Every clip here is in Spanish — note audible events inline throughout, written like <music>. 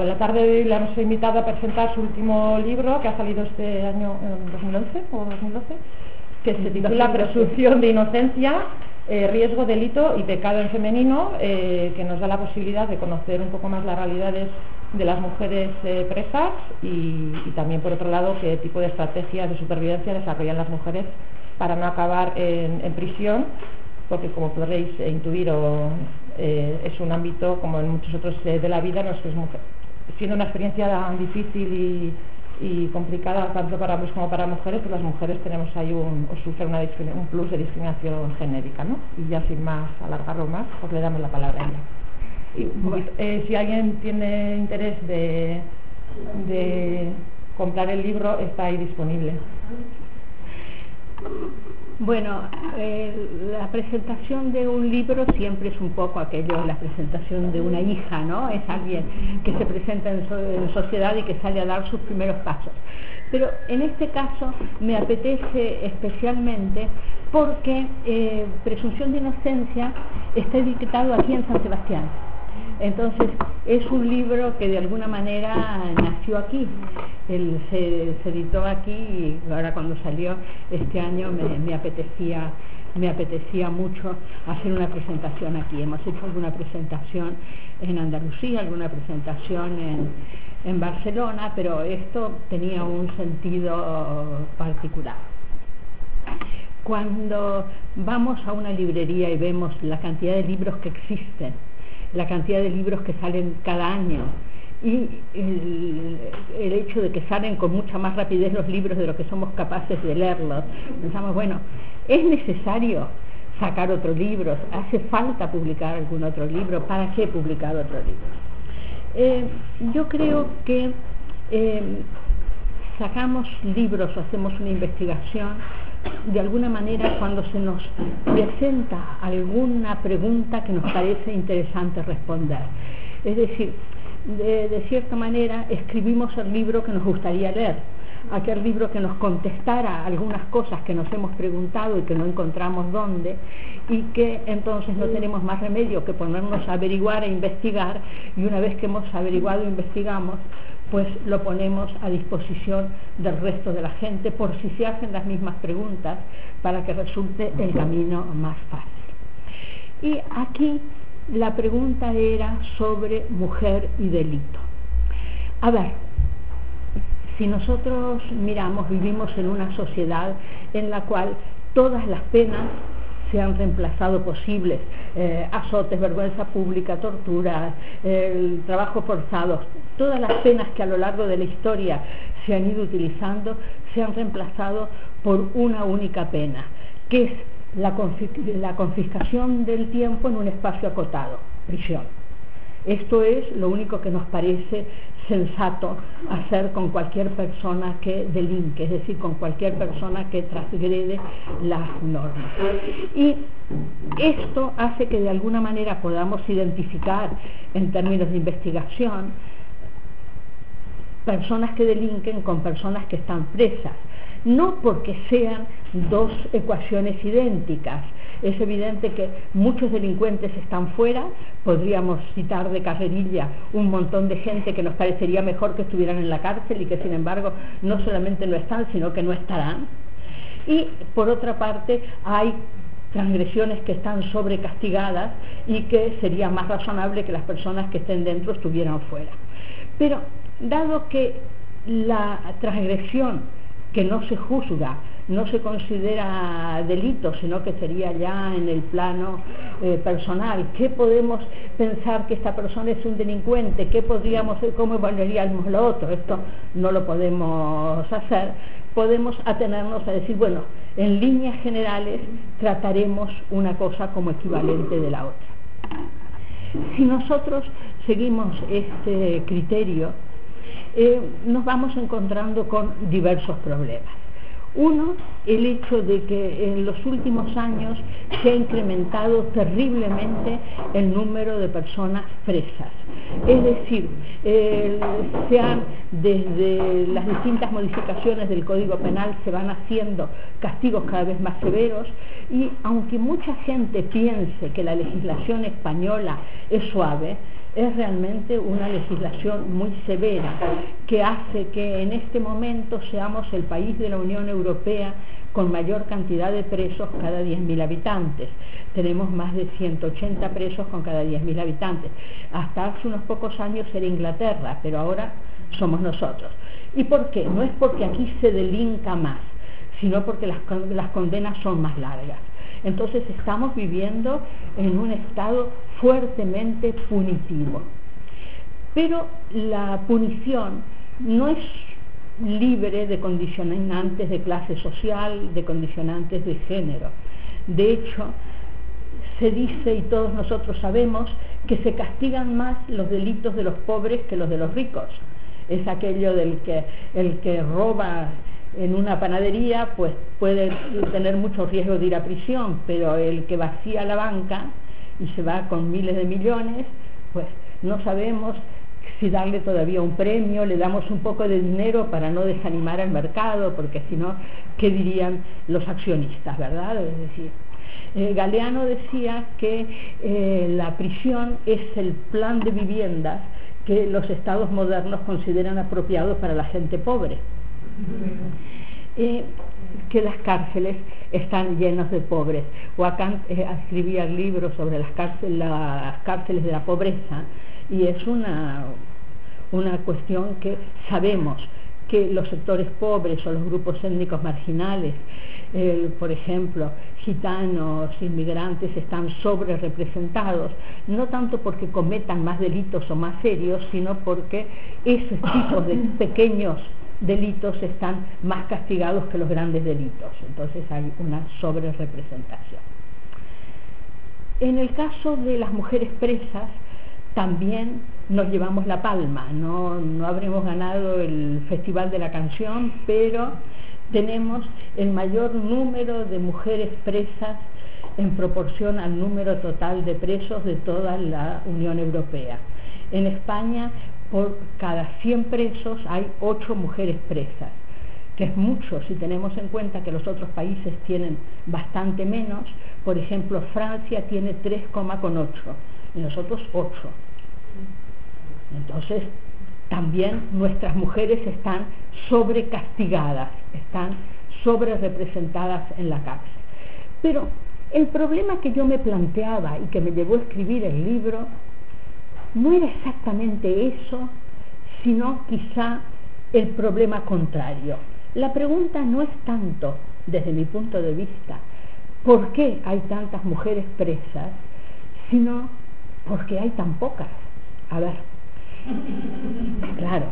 En la tarde de hoy le hemos invitado a presentar su último libro que ha salido este año, en 2011 o 2012, que se titula Presunción de Inocencia, eh, Riesgo, Delito y Pecado en Femenino, eh, que nos da la posibilidad de conocer un poco más las realidades de las mujeres eh, presas y, también, por otro lado, qué tipo de estrategias de supervivencia desarrollan las mujeres para no acabar en, en prisión, porque como podréis intuir, o, es un ámbito, como en muchos otros de la vida, no es que es mujer, siendo una experiencia difícil y, complicada tanto para hombres como para mujeres, pues las mujeres tenemos ahí un, o sufren un plus de discriminación genérica, ¿no? Y ya sin más alargarlo más, pues le damos la palabra a ella. Y, eh, si alguien tiene interés de, de comprar el libro, está ahí disponible. Bueno, eh, la presentación de un libro siempre es un poco aquello, la presentación de una hija, ¿no? Es alguien que se presenta en, sociedad y que sale a dar sus primeros pasos. Pero en este caso me apetece especialmente porque eh, Presunción de Inocencia está editado aquí en San Sebastián. Entonces, es un libro que de alguna manera nació aquí, se, editó aquí y ahora cuando salió este año me, apetecía me apetecía mucho hacer una presentación aquí. Hemos hecho alguna presentación en Andalucía, alguna presentación en, en Barcelona, pero esto tenía un sentido particular. Cuando vamos a una librería y vemos la cantidad de libros que existen, la cantidad de libros que salen cada año y el, hecho de que salen con mucha más rapidez los libros de lo que somos capaces de leerlos. Pensamos, bueno, es necesario sacar otro libro, hace falta publicar algún otro libro, ¿para qué publicar otro libro? Eh, yo creo que eh, sacamos libros hacemos una investigación de alguna manera cuando se nos presenta alguna pregunta que nos parece interesante responder. Es decir, de, cierta manera escribimos el libro que nos gustaría leer, aquel libro que nos contestara algunas cosas que nos hemos preguntado y que no encontramos dónde, y que entonces no tenemos más remedio que ponernos a averiguar e investigar, y una vez que hemos averiguado e investigamos, pues lo ponemos a disposición del resto de la gente por si se hacen las mismas preguntas para que resulte el camino más fácil. Y aquí la pregunta era sobre mujer y delito. A ver, si nosotros miramos, vivimos en una sociedad en la cual todas las penas se han reemplazado posibles, eh, azotes, vergüenza pública, torturas, el trabajo forzado, todas las penas que a lo largo de la historia se han ido utilizando se han reemplazado por una única pena, que es la, la confiscación del tiempo en un espacio acotado, prisión. Esto es lo único que nos parece sensato hacer con cualquier persona que delinque, es decir, con cualquier persona que transgrede las normas. Y esto hace que de alguna manera podamos identificar en términos de investigación personas que delinquen con personas que están presas, no porque sean dos ecuaciones idénticas, es evidente que muchos delincuentes están fuera, podríamos citar de carrerilla un montón de gente que nos parecería mejor que estuvieran en la cárcel y que sin embargo no solamente no están, sino que no estarán. Y por otra parte hay transgresiones que están sobrecastigadas y que sería más razonable que las personas que estén dentro estuvieran fuera. Pero dado que la transgresión que no se juzga no se considera delito, sino que sería ya en el plano eh, personal. ¿Qué podemos pensar que esta persona es un delincuente? ¿Qué podríamos, cómo evaluaríamos lo otro? Esto no lo podemos hacer. Podemos atenernos a decir, bueno, en líneas generales trataremos una cosa como equivalente de la otra. Si nosotros seguimos este criterio, eh, nos vamos encontrando con diversos problemas. Uno, el hecho de que en los últimos años se ha incrementado terriblemente el número de personas presas. Es decir, se desde las distintas modificaciones del Código Penal se van haciendo castigos cada vez más severos y aunque mucha gente piense que la legislación española es suave, es realmente una legislación muy severa que hace que en este momento seamos el país de la Unión Europea con mayor cantidad de presos cada 10.000 habitantes. Tenemos más de 180 presos con cada 10.000 habitantes. Hasta hace unos pocos años era Inglaterra, pero ahora somos nosotros. ¿Y por qué? No es porque aquí se delinca más, sino porque las, las condenas son más largas. Entonces estamos viviendo en un estado fuertemente punitivo. Pero la punición no es libre de condicionantes de clase social, de condicionantes de género. De hecho, se dice, y todos nosotros sabemos, que se castigan más los delitos de los pobres que los de los ricos. Es aquello del que el que roba en una panadería pues puede tener mucho riesgo de ir a prisión, pero el que vacía la banca y se va con miles de millones, pues no sabemos si darle todavía un premio, le damos un poco de dinero para no desanimar al mercado, porque si no, ¿qué dirían los accionistas, verdad? Es decir, eh, Galeano decía que eh, la prisión es el plan de viviendas que los estados modernos consideran apropiados para la gente pobre. Eh, que las cárceles están llenas de pobres. Wakant eh, escribía el libro sobre las, las cárceles de la pobreza y es una, una cuestión que sabemos que los sectores pobres o los grupos étnicos marginales, por ejemplo, gitanos, inmigrantes, están sobre representados, no tanto porque cometan más delitos o más serios, sino porque esos tipos de <laughs> pequeños delitos están más castigados que los grandes delitos, entonces hay una sobre representación. En el caso de las mujeres presas, también nos llevamos la palma, no, no habremos ganado el Festival de la Canción, pero tenemos el mayor número de mujeres presas en proporción al número total de presos de toda la Unión Europea. En España por cada 100 presos hay 8 mujeres presas, que es mucho si tenemos en cuenta que los otros países tienen bastante menos. Por ejemplo, Francia tiene 3,8 y nosotros 8. Entonces, también nuestras mujeres están sobrecastigadas, están sobre representadas en la cárcel. Pero el problema que yo me planteaba y que me llevó a escribir el libro no era exactamente eso, sino quizá el problema contrario. La pregunta no es tanto, desde mi punto de vista, por qué hay tantas mujeres presas, sino por qué hay tan pocas. A ver, claro,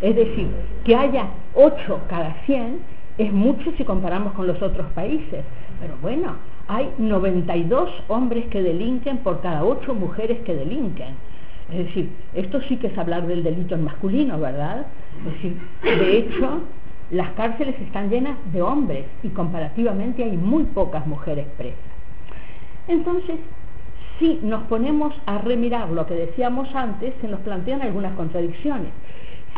es decir, que haya 8 cada 100 es mucho si comparamos con los otros países, pero bueno, hay 92 hombres que delinquen por cada 8 mujeres que delinquen. Es decir, esto sí que es hablar del delito en masculino, ¿verdad? Es decir, de hecho, las cárceles están llenas de hombres y comparativamente hay muy pocas mujeres presas. Entonces, si nos ponemos a remirar lo que decíamos antes, se nos plantean algunas contradicciones.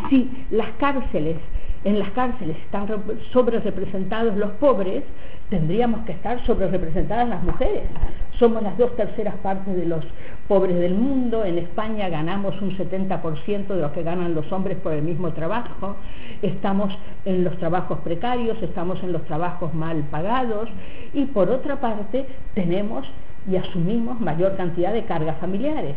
Si las cárceles, en las cárceles están sobre representados los pobres, tendríamos que estar sobre representadas las mujeres. Somos las dos terceras partes de los pobres del mundo, en España ganamos un 70% de lo que ganan los hombres por el mismo trabajo, estamos en los trabajos precarios, estamos en los trabajos mal pagados. Y por otra parte tenemos y asumimos mayor cantidad de cargas familiares.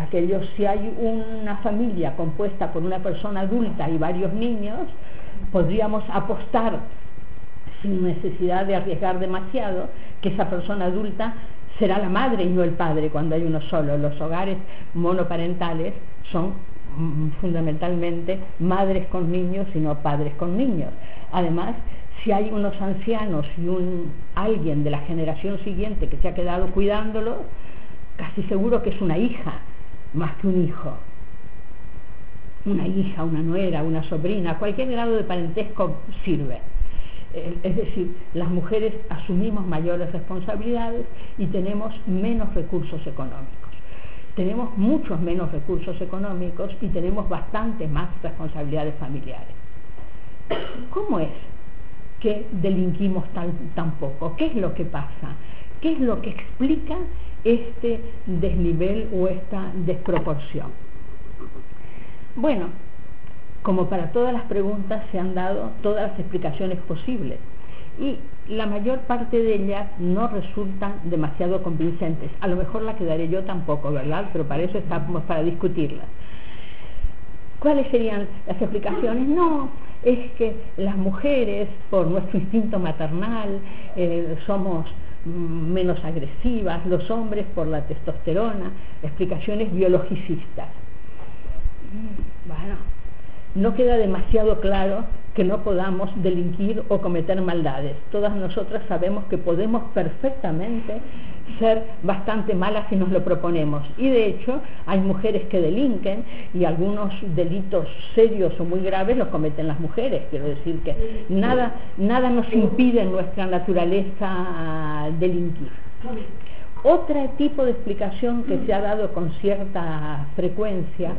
Aquellos, si hay una familia compuesta por una persona adulta y varios niños, podríamos apostar sin necesidad de arriesgar demasiado que esa persona adulta será la madre y no el padre cuando hay uno solo. Los hogares monoparentales son mm, fundamentalmente madres con niños y no padres con niños. Además, si hay unos ancianos y un alguien de la generación siguiente que se ha quedado cuidándolo, casi seguro que es una hija más que un hijo. Una hija, una nuera, una sobrina, cualquier grado de parentesco sirve. Eh, es decir, las mujeres asumimos mayores responsabilidades y tenemos menos recursos económicos. Tenemos muchos menos recursos económicos y tenemos bastante más responsabilidades familiares. ¿Cómo es que delinquimos tan, tan poco? ¿Qué es lo que pasa? ¿Qué es lo que explica este desnivel o esta desproporción. Bueno, como para todas las preguntas se han dado todas las explicaciones posibles y la mayor parte de ellas no resultan demasiado convincentes. A lo mejor la quedaré yo tampoco, ¿verdad? Pero para eso estamos para discutirlas. ¿Cuáles serían las explicaciones? No, es que las mujeres, por nuestro <laughs> instinto maternal, eh, somos menos agresivas, los hombres por la testosterona, explicaciones biologicistas. Mm, bueno, no queda demasiado claro que no podamos delinquir o cometer maldades. Todas nosotras sabemos que podemos perfectamente ser bastante malas si nos lo proponemos. Y de hecho hay mujeres que delinquen y algunos delitos serios o muy graves los cometen las mujeres. Quiero decir que nada, nada nos impide en nuestra naturaleza delinquir. Otro tipo de explicación que se ha dado con cierta frecuencia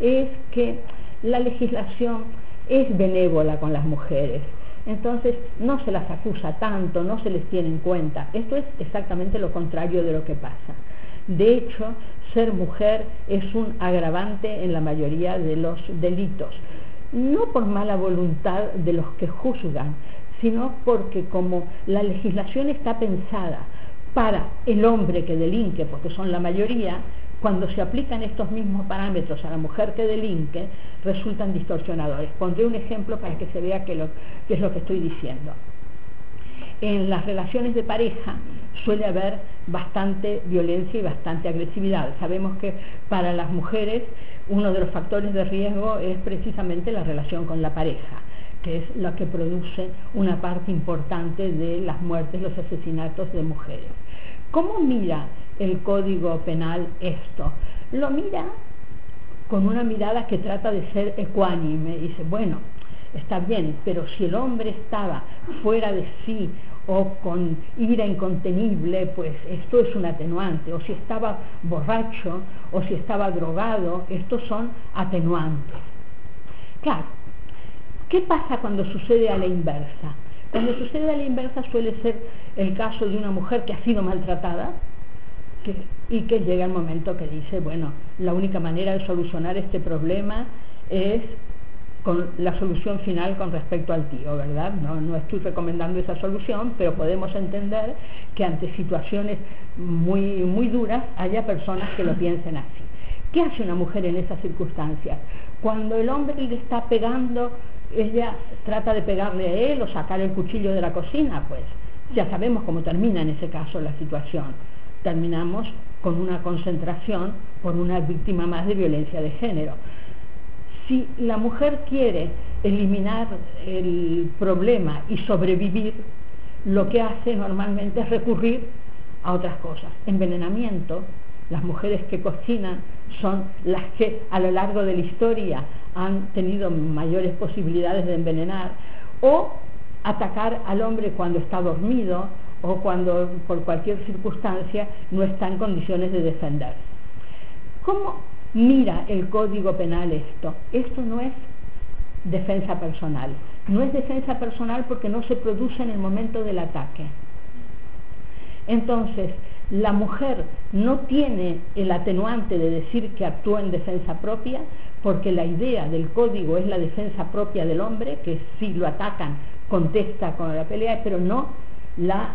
es que la legislación es benévola con las mujeres. Entonces no se las acusa tanto, no se les tiene en cuenta. Esto es exactamente lo contrario de lo que pasa. De hecho, ser mujer es un agravante en la mayoría de los delitos. No por mala voluntad de los que juzgan, sino porque como la legislación está pensada para el hombre que delinque, porque son la mayoría, cuando se aplican estos mismos parámetros a la mujer que delinque, resultan distorsionadores. Pondré un ejemplo para que se vea qué, es lo que estoy diciendo. En las relaciones de pareja suele haber bastante violencia y bastante agresividad. Sabemos que para las mujeres uno de los factores de riesgo es precisamente la relación con la pareja que es lo que produce una parte importante de las muertes, los asesinatos de mujeres. ¿Cómo mira el Código Penal esto? Lo mira con una mirada que trata de ser ecuánime. Dice, bueno, está bien, pero si el hombre estaba fuera de sí o con ira incontenible, pues esto es un atenuante. O si estaba borracho o si estaba drogado, estos son atenuantes. Claro, ¿qué pasa cuando sucede a la inversa? Cuando sucede a la inversa suele ser el caso de una mujer que ha sido maltratada y que llega el momento que dice, bueno, la única manera de solucionar este problema es con la solución final con respecto al tío, ¿verdad? No, no estoy recomendando esa solución, pero podemos entender que ante situaciones muy, muy duras haya personas que lo piensen así. ¿Qué hace una mujer en esas circunstancias? Cuando el hombre le está pegando ella trata de pegarle a él o sacar el cuchillo de la cocina, pues ya sabemos cómo termina en ese caso la situación. Terminamos con una concentración por una víctima más de violencia de género. Si la mujer quiere eliminar el problema y sobrevivir, lo que hace normalmente es recurrir a otras cosas. Envenenamiento, las mujeres que cocinan son las que a lo largo de la historia han tenido mayores posibilidades de envenenar, o atacar al hombre cuando está dormido o cuando por cualquier circunstancia no está en condiciones de defender. ¿Cómo mira el Código Penal esto? Esto no es defensa personal. No es defensa personal porque no se produce en el momento del ataque. Entonces, la mujer no tiene el atenuante de decir que actuó en defensa propia, porque la idea del código es la defensa propia del hombre, que si lo atacan contesta con la pelea, pero no la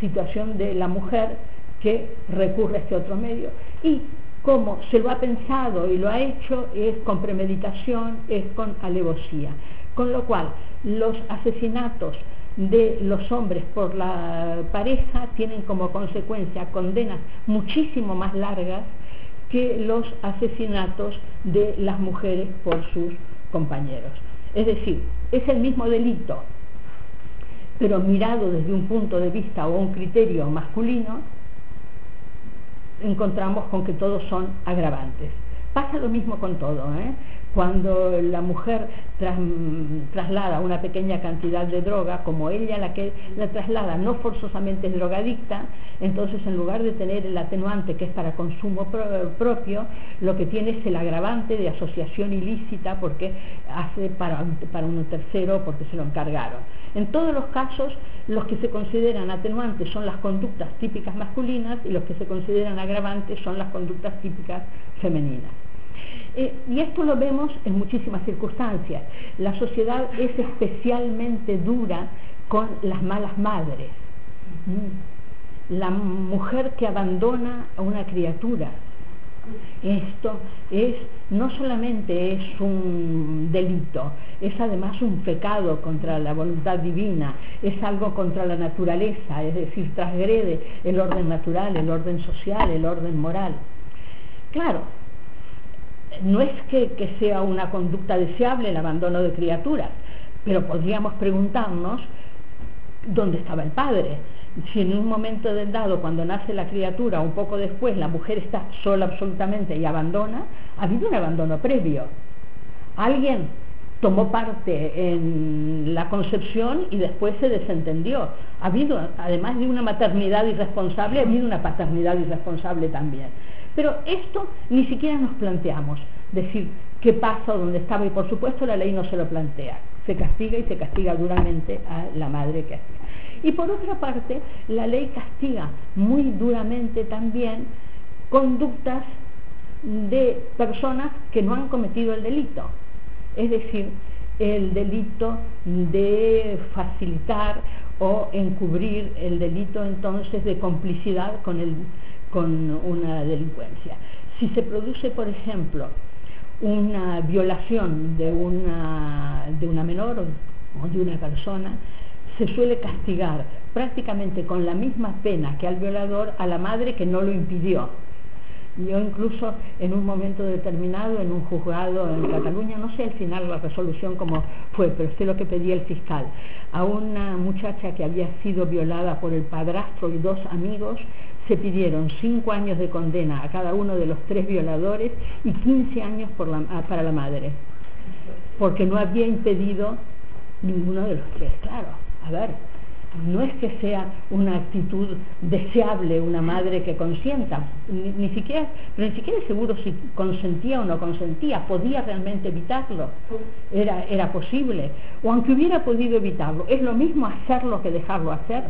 situación de la mujer que recurre a este otro medio. Y como se lo ha pensado y lo ha hecho, es con premeditación, es con alevosía. Con lo cual, los asesinatos de los hombres por la pareja tienen como consecuencia condenas muchísimo más largas que los asesinatos de las mujeres por sus compañeros. Es decir, es el mismo delito, pero mirado desde un punto de vista o un criterio masculino, encontramos con que todos son agravantes. Pasa lo mismo con todo. ¿eh? cuando la mujer traslada una pequeña cantidad de droga, como ella la que la traslada no forzosamente es drogadicta, entonces en lugar de tener el atenuante que es para consumo propio, lo que tiene es el agravante de asociación ilícita porque hace para, para uno tercero porque se lo encargaron. En todos los casos, los que se consideran atenuantes son las conductas típicas masculinas y los que se consideran agravantes son las conductas típicas femeninas. Eh, y esto lo vemos en muchísimas circunstancias. La sociedad es especialmente dura con las malas madres. Mm. La mujer que abandona a una criatura. Esto es no solamente es un delito, es además un pecado contra la voluntad divina, es algo contra la naturaleza, es decir, transgrede el orden natural, el orden social, el orden moral. Claro, no es que, sea una conducta deseable el abandono de criaturas, pero podríamos preguntarnos dónde estaba el padre. Si en un momento dado, cuando nace la criatura, un poco después, la mujer está sola absolutamente y abandona, ha habido un abandono previo. Alguien tomó parte en la concepción y después se desentendió. Ha habido, además de una maternidad irresponsable, ha habido una paternidad irresponsable también. Pero esto ni siquiera nos planteamos, decir qué pasa dónde estaba, y por supuesto la ley no se lo plantea, se castiga y se castiga duramente a la madre que hacía. Y por otra parte, la ley castiga muy duramente también conductas de personas que no han cometido el delito, es decir, el delito de facilitar o encubrir el delito entonces de complicidad con el con una delincuencia. Si se produce, por ejemplo, una violación de una, de una menor o de una persona, se suele castigar prácticamente con la misma pena que al violador a la madre que no lo impidió. Yo incluso en un momento determinado, en un juzgado en Cataluña, no sé al final la resolución cómo fue, pero sé lo que pedía el fiscal, a una muchacha que había sido violada por el padrastro y dos amigos, se pidieron cinco años de condena a cada uno de los tres violadores y 15 años para la madre, porque no había impedido ninguno de los tres. Claro, a ver, no es que sea una actitud deseable una madre que consienta, ni, siquiera, pero ni siquiera es seguro si consentía o no consentía, podía realmente evitarlo, era, era posible, o aunque hubiera podido evitarlo, es lo mismo hacerlo que dejarlo hacer.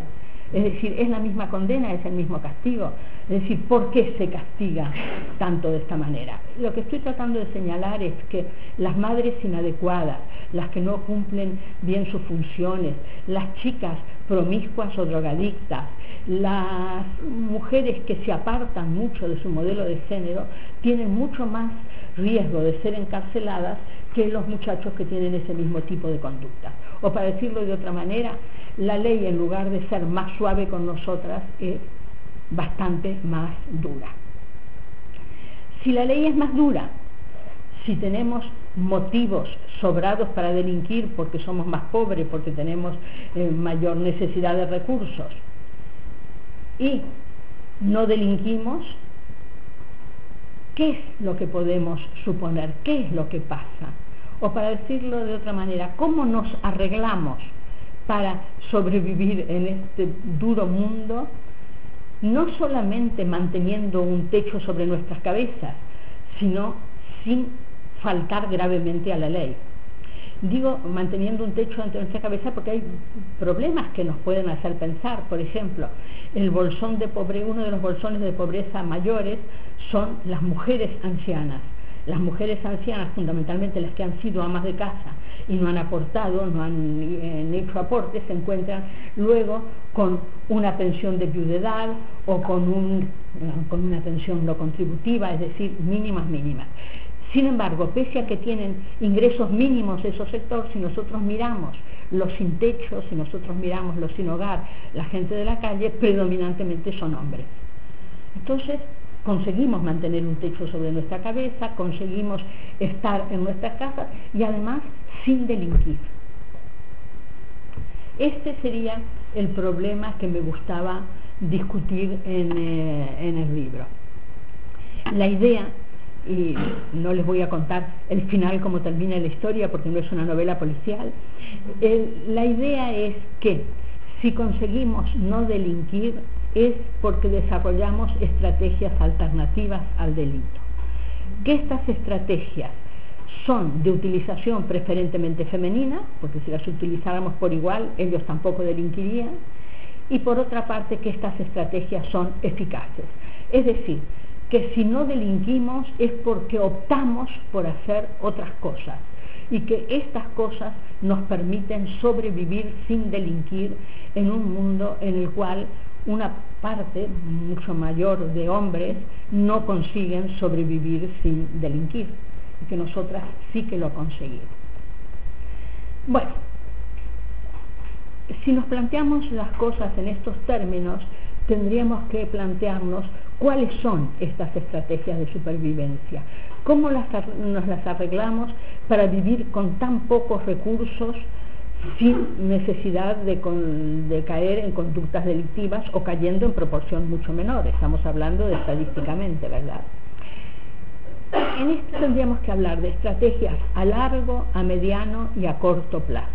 Es decir, es la misma condena, es el mismo castigo. Es decir, ¿por qué se castiga tanto de esta manera? Lo que estoy tratando de señalar es que las madres inadecuadas, las que no cumplen bien sus funciones, las chicas promiscuas o drogadictas, las mujeres que se apartan mucho de su modelo de género, tienen mucho más riesgo de ser encarceladas que los muchachos que tienen ese mismo tipo de conducta. O para decirlo de otra manera, la ley en lugar de ser más suave con nosotras es bastante más dura. Si la ley es más dura, si tenemos motivos sobrados para delinquir porque somos más pobres, porque tenemos eh, mayor necesidad de recursos y no delinquimos, ¿qué es lo que podemos suponer? ¿Qué es lo que pasa? O para decirlo de otra manera, ¿cómo nos arreglamos para sobrevivir en este duro mundo, no solamente manteniendo un techo sobre nuestras cabezas, sino sin faltar gravemente a la ley. Digo manteniendo un techo ante nuestra cabeza porque hay problemas que nos pueden hacer pensar. Por ejemplo, el bolsón de pobreza, uno de los bolsones de pobreza mayores son las mujeres ancianas. Las mujeres ancianas, fundamentalmente las que han sido amas de casa y no han aportado, no han eh, hecho aportes, se encuentran luego con una pensión de viudedad o con, un, con una pensión no contributiva, es decir, mínimas, mínimas. Sin embargo, pese a que tienen ingresos mínimos esos sectores, si nosotros miramos los sin techo, si nosotros miramos los sin hogar, la gente de la calle, predominantemente son hombres. Entonces, conseguimos mantener un techo sobre nuestra cabeza, conseguimos estar en nuestras casas y además sin delinquir. Este sería el problema que me gustaba discutir en, eh, en el libro. La idea y no les voy a contar el final cómo termina la historia porque no es una novela policial. la idea es que si conseguimos no delinquir es porque desarrollamos estrategias alternativas al delito. Que estas estrategias son de utilización preferentemente femenina, porque si las utilizáramos por igual, ellos tampoco delinquirían, y por otra parte que estas estrategias son eficaces. Es decir, que si no delinquimos es porque optamos por hacer otras cosas y que estas cosas nos permiten sobrevivir sin delinquir en un mundo en el cual una parte mucho mayor de hombres no consiguen sobrevivir sin delinquir y que nosotras sí que lo conseguimos. Bueno, si nos planteamos las cosas en estos términos, tendríamos que plantearnos cuáles son estas estrategias de supervivencia, cómo nos las arreglamos para vivir con tan pocos recursos sin necesidad de, de, caer en conductas delictivas o cayendo en proporción mucho menor. Estamos hablando de estadísticamente, ¿verdad? En esto tendríamos que hablar de estrategias a largo, a mediano y a corto plazo.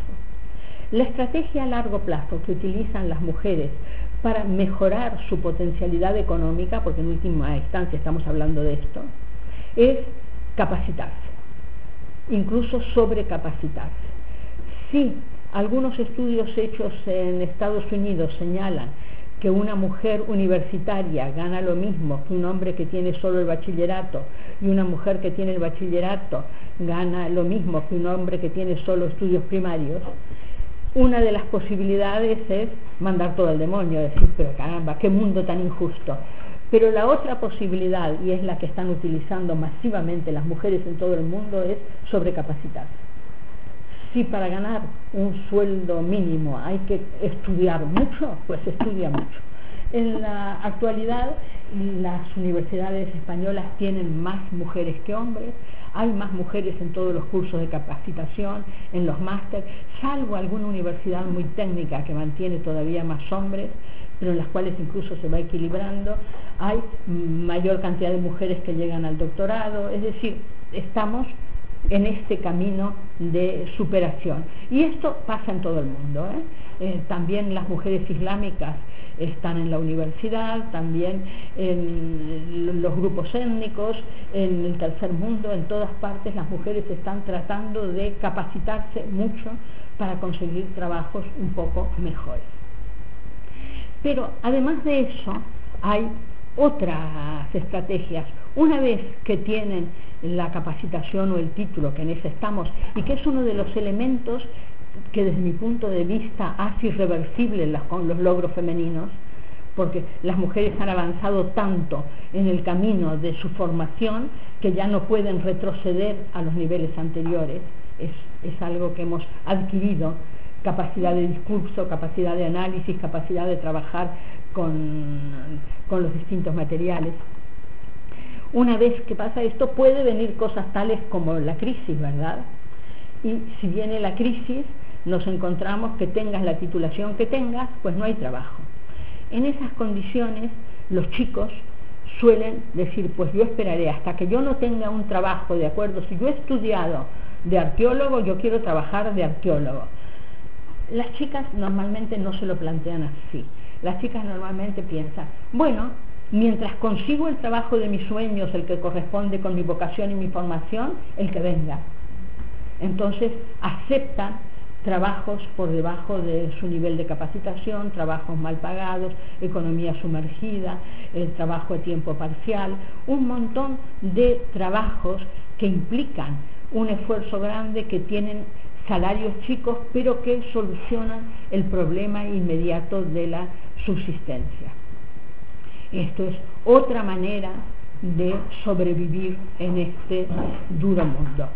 La estrategia a largo plazo que utilizan las mujeres para mejorar su potencialidad económica, porque en última instancia estamos hablando de esto, es capacitarse, incluso sobrecapacitarse. Si algunos estudios hechos en Estados Unidos señalan que una mujer universitaria gana lo mismo que un hombre que tiene solo el bachillerato y una mujer que tiene el bachillerato gana lo mismo que un hombre que tiene solo estudios primarios, una de las posibilidades es mandar todo al demonio, decir, pero caramba, qué mundo tan injusto. Pero la otra posibilidad, y es la que están utilizando masivamente las mujeres en todo el mundo, es sobrecapacitarse. Si para ganar un sueldo mínimo hay que estudiar mucho, pues estudia mucho. En la actualidad las universidades españolas tienen más mujeres que hombres, hay más mujeres en todos los cursos de capacitación, en los másteres, salvo alguna universidad muy técnica que mantiene todavía más hombres, pero en las cuales incluso se va equilibrando, hay mayor cantidad de mujeres que llegan al doctorado, es decir, estamos en este camino de superación. Y esto pasa en todo el mundo. ¿eh? Eh, también las mujeres islámicas están en la universidad, también en los grupos étnicos, en el tercer mundo, en todas partes las mujeres están tratando de capacitarse mucho para conseguir trabajos un poco mejores. Pero además de eso, hay otras estrategias. Una vez que tienen la capacitación o el título, que en ese estamos, y que es uno de los elementos que desde mi punto de vista hace irreversible los logros femeninos, porque las mujeres han avanzado tanto en el camino de su formación que ya no pueden retroceder a los niveles anteriores. Es, es algo que hemos adquirido, capacidad de discurso, capacidad de análisis, capacidad de trabajar con, con los distintos materiales. Una vez que pasa esto, puede venir cosas tales como la crisis, ¿verdad? Y si viene la crisis, nos encontramos que tengas la titulación que tengas, pues no hay trabajo. En esas condiciones, los chicos suelen decir, pues yo esperaré hasta que yo no tenga un trabajo de acuerdo, si yo he estudiado de arqueólogo, yo quiero trabajar de arqueólogo. Las chicas normalmente no se lo plantean así. Las chicas normalmente piensan, bueno, mientras consigo el trabajo de mis sueños, el que corresponde con mi vocación y mi formación, el que venga. Entonces aceptan trabajos por debajo de su nivel de capacitación, trabajos mal pagados, economía sumergida, el trabajo a tiempo parcial, un montón de trabajos que implican un esfuerzo grande, que tienen salarios chicos, pero que solucionan el problema inmediato de la subsistencia. Esto es otra manera de sobrevivir en este duro mundo.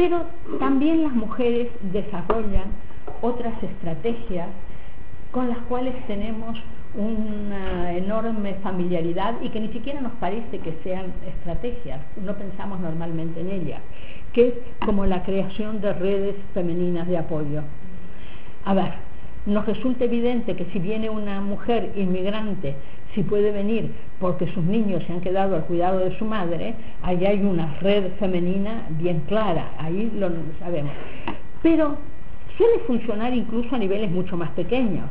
Pero también las mujeres desarrollan otras estrategias con las cuales tenemos una enorme familiaridad y que ni siquiera nos parece que sean estrategias, no pensamos normalmente en ellas, que es como la creación de redes femeninas de apoyo. A ver, nos resulta evidente que si viene una mujer inmigrante si puede venir porque sus niños se han quedado al cuidado de su madre, ahí hay una red femenina bien clara, ahí lo sabemos. Pero suele funcionar incluso a niveles mucho más pequeños.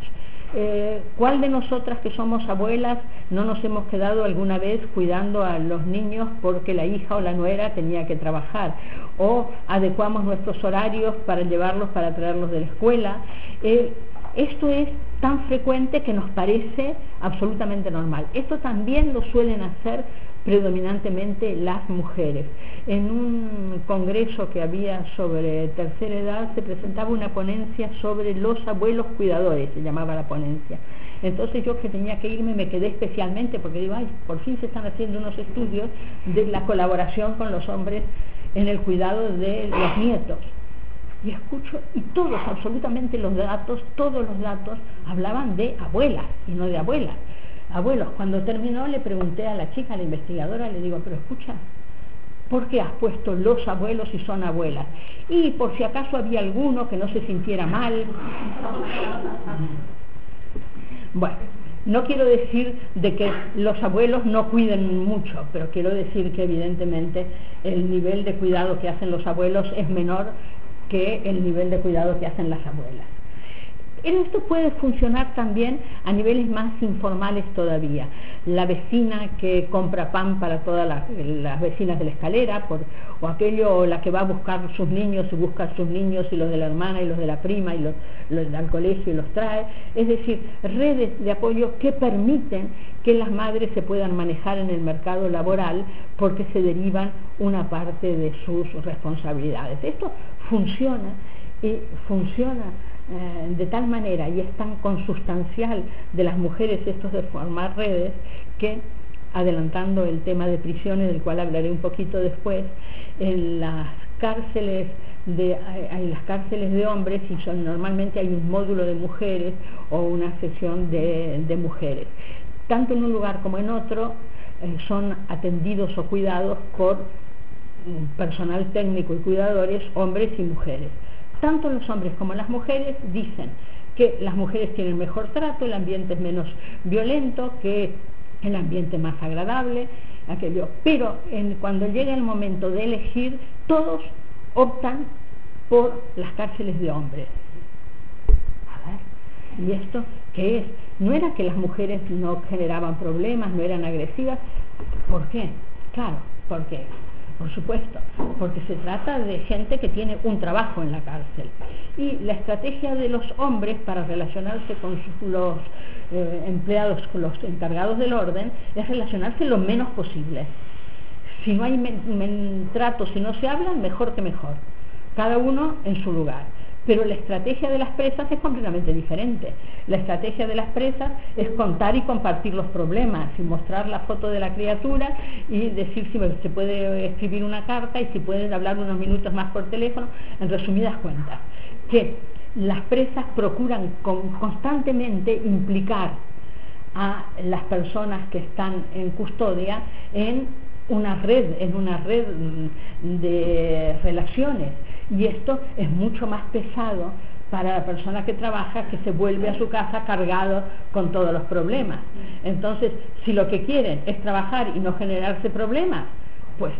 Eh, ¿Cuál de nosotras que somos abuelas no nos hemos quedado alguna vez cuidando a los niños porque la hija o la nuera tenía que trabajar? ¿O adecuamos nuestros horarios para llevarlos, para traerlos de la escuela? Eh, esto es tan frecuente que nos parece absolutamente normal. Esto también lo suelen hacer predominantemente las mujeres. En un congreso que había sobre tercera edad se presentaba una ponencia sobre los abuelos cuidadores, se llamaba la ponencia. Entonces yo que tenía que irme me quedé especialmente porque digo, ay, por fin se están haciendo unos estudios de la colaboración con los hombres en el cuidado de los nietos. Y escucho, y todos, absolutamente los datos, todos los datos hablaban de abuelas y no de abuelas abuelos. Cuando terminó le pregunté a la chica, a la investigadora, le digo, pero escucha, ¿por qué has puesto los abuelos y son abuelas? Y por si acaso había alguno que no se sintiera mal. Bueno, no quiero decir de que los abuelos no cuiden mucho, pero quiero decir que evidentemente el nivel de cuidado que hacen los abuelos es menor que el nivel de cuidado que hacen las abuelas. Esto puede funcionar también a niveles más informales todavía. La vecina que compra pan para todas las, vecinas de la escalera, o aquello, la que va a buscar sus niños y busca sus niños y los de la hermana y los de la prima y los, los al colegio y los trae. Es decir, redes de apoyo que permiten que las madres se puedan manejar en el mercado laboral porque se derivan una parte de sus responsabilidades. Esto funciona y funciona eh, de tal manera y es tan consustancial de las mujeres estos de formar redes que adelantando el tema de prisiones del cual hablaré un poquito después en las cárceles de en las cárceles de hombres y son normalmente hay un módulo de mujeres o una sesión de, mujeres. Tanto en un lugar como en otro eh, son atendidos o cuidados por personal técnico y cuidadores hombres y mujeres tanto los hombres como las mujeres dicen que las mujeres tienen mejor trato, el ambiente es menos violento, que el ambiente más agradable, aquello. Pero cuando llega el momento de elegir, todos optan por las cárceles de hombres. A ver, ¿y esto qué es? No era que las mujeres no generaban problemas, no eran agresivas. ¿Por qué? Claro, ¿por qué? Por supuesto, porque se trata de gente que tiene un trabajo en la cárcel. Y la estrategia de los hombres para relacionarse con los eh, empleados, con los encargados del orden, es relacionarse lo menos posible. Si no hay trato, si no se hablan, mejor que mejor. Cada uno en su lugar. Pero la estrategia de las presas es completamente diferente. La estrategia de las presas es contar y compartir los problemas y mostrar la foto de la criatura y decir si se puede escribir una carta y si pueden hablar unos minutos más por teléfono, en resumidas cuentas. Que las presas procuran constantemente implicar a las personas que están en custodia en una red, en una red de relaciones y esto es mucho más pesado para la persona que trabaja que se vuelve a su casa cargado con todos los problemas. Entonces, si lo que quieren es trabajar y no generarse problemas, pues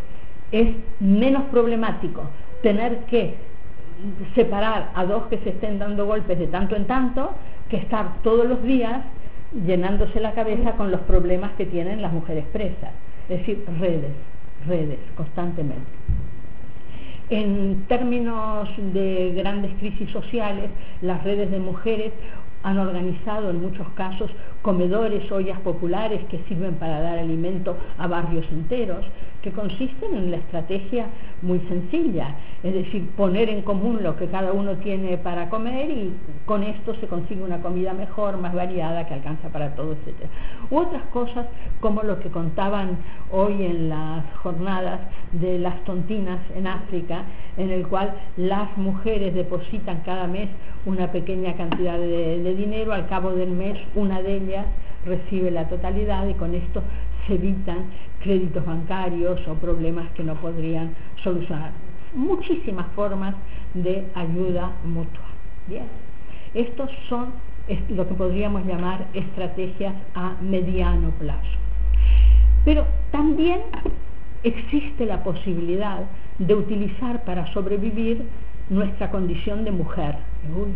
es menos problemático tener que separar a dos que se estén dando golpes de tanto en tanto que estar todos los días llenándose la cabeza con los problemas que tienen las mujeres presas. Es decir, redes, redes, constantemente. En términos de grandes crisis sociales, las redes de mujeres han organizado en muchos casos comedores, ollas populares que sirven para dar alimento a barrios enteros, que consisten en la estrategia muy sencilla, es decir, poner en común lo que cada uno tiene para comer y con esto se consigue una comida mejor, más variada, que alcanza para todos, etc. U otras cosas como lo que contaban hoy en las jornadas de las tontinas en África, en el cual las mujeres depositan cada mes una pequeña cantidad de, de dinero, al cabo del mes una de ellas recibe la totalidad y con esto se evitan créditos bancarios o problemas que no podrían solucionar. Muchísimas formas de ayuda mutua. Bien, estos son lo que podríamos llamar estrategias a mediano plazo. Pero también existe la posibilidad de utilizar para sobrevivir nuestra condición de mujer. Uy,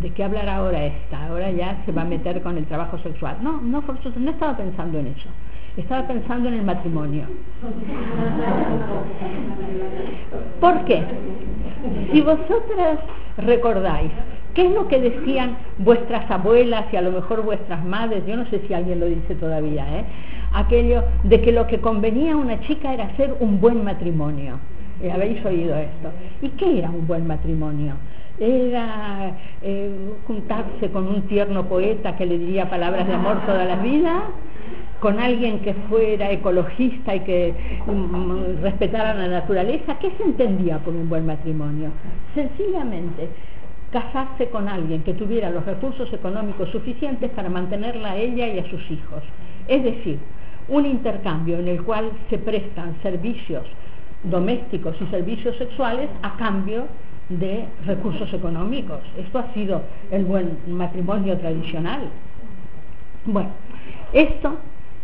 ¿de qué hablar ahora esta? Ahora ya se va a meter con el trabajo sexual. No, no, no estaba pensando en eso. Estaba pensando en el matrimonio. ¿Por qué? Si vosotras recordáis, ¿qué es lo que decían vuestras abuelas y a lo mejor vuestras madres? Yo no sé si alguien lo dice todavía, ¿eh? Aquello de que lo que convenía a una chica era hacer un buen matrimonio. Habéis oído esto. ¿Y qué era un buen matrimonio? Era eh, juntarse con un tierno poeta que le diría palabras de amor toda la vida, con alguien que fuera ecologista y que mm, respetara la naturaleza, ¿qué se entendía por un buen matrimonio? Sencillamente, casarse con alguien que tuviera los recursos económicos suficientes para mantenerla a ella y a sus hijos. Es decir, un intercambio en el cual se prestan servicios domésticos y servicios sexuales a cambio de recursos económicos. Esto ha sido el buen matrimonio tradicional. Bueno, esto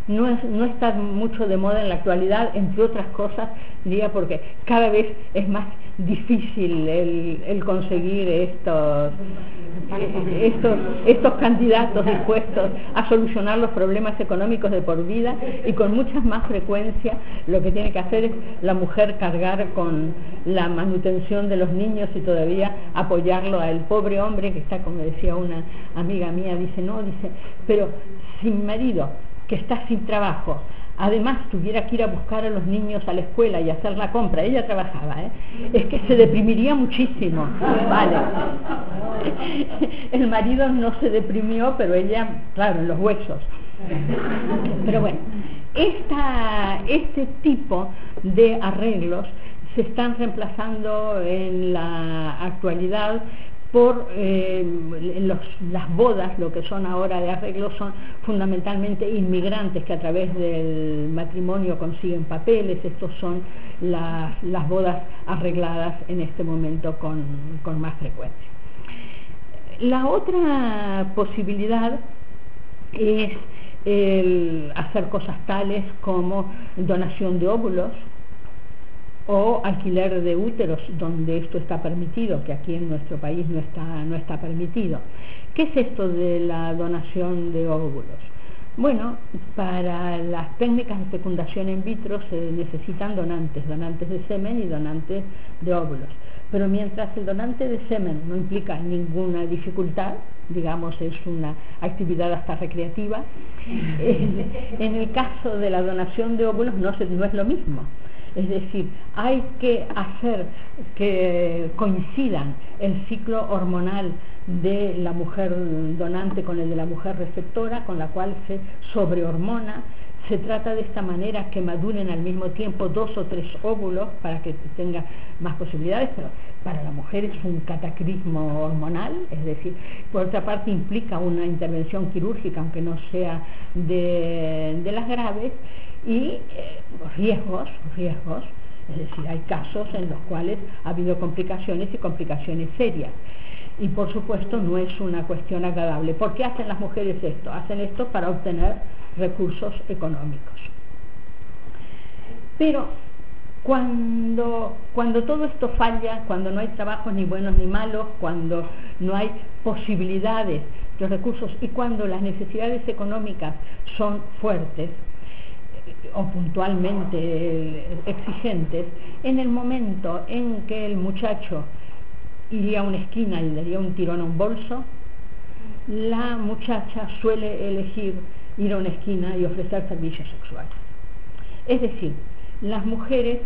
no, no está mucho de moda en la actualidad, entre otras cosas, diría porque cada vez es más difícil el, conseguir estos, estos, estos candidatos dispuestos a solucionar los problemas económicos de por vida y con mucha más frecuencia lo que tiene que hacer es la mujer cargar con la manutención de los niños y todavía apoyarlo al pobre hombre que está, como decía una amiga mía, dice, no, dice, pero sin marido, que está sin trabajo, además tuviera que ir a buscar a los niños a la escuela y hacer la compra, ella trabajaba, ¿eh? es que se deprimiría muchísimo. Vale. El marido no se deprimió, pero ella, claro, en los huesos. Pero bueno, esta, este tipo de arreglos se están reemplazando en la actualidad por eh, las bodas, lo que son ahora de arreglo, son fundamentalmente inmigrantes que a través del matrimonio consiguen papeles, estos son las bodas arregladas en este momento con, con más frecuencia. La otra posibilidad es el hacer cosas tales como donación de óvulos, o alquiler de úteros donde esto está permitido, que aquí en nuestro país no está, no está permitido. ¿Qué es esto de la donación de óvulos? Bueno, para las técnicas de fecundación in vitro se necesitan donantes, donantes de semen y donantes de óvulos. Pero mientras el donante de semen no implica ninguna dificultad, digamos es una actividad hasta recreativa, <laughs> en, el caso de la donación de óvulos no, no es lo mismo es decir, hay que hacer que coincidan el ciclo hormonal de la mujer donante con el de la mujer receptora, con la cual se sobrehormona. Se trata de esta manera que maduren al mismo tiempo dos o tres óvulos para que tenga más posibilidades, pero para la mujer es un cataclismo hormonal, es decir, por otra parte implica una intervención quirúrgica, aunque no sea de, de las graves, y eh, riesgos, riesgos, es decir, hay casos en los cuales ha habido complicaciones y complicaciones serias. Y por supuesto no es una cuestión agradable. ¿Por qué hacen las mujeres esto? Hacen esto para obtener recursos económicos. Pero cuando, cuando todo esto falla, cuando no hay trabajos ni buenos ni malos, cuando no hay posibilidades de recursos y cuando las necesidades económicas son fuertes, o puntualmente exigentes, en el momento en que el muchacho iría a una esquina y daría un tirón a un bolso, la muchacha suele elegir ir a una esquina y ofrecer servicios sexuales. Es decir, las mujeres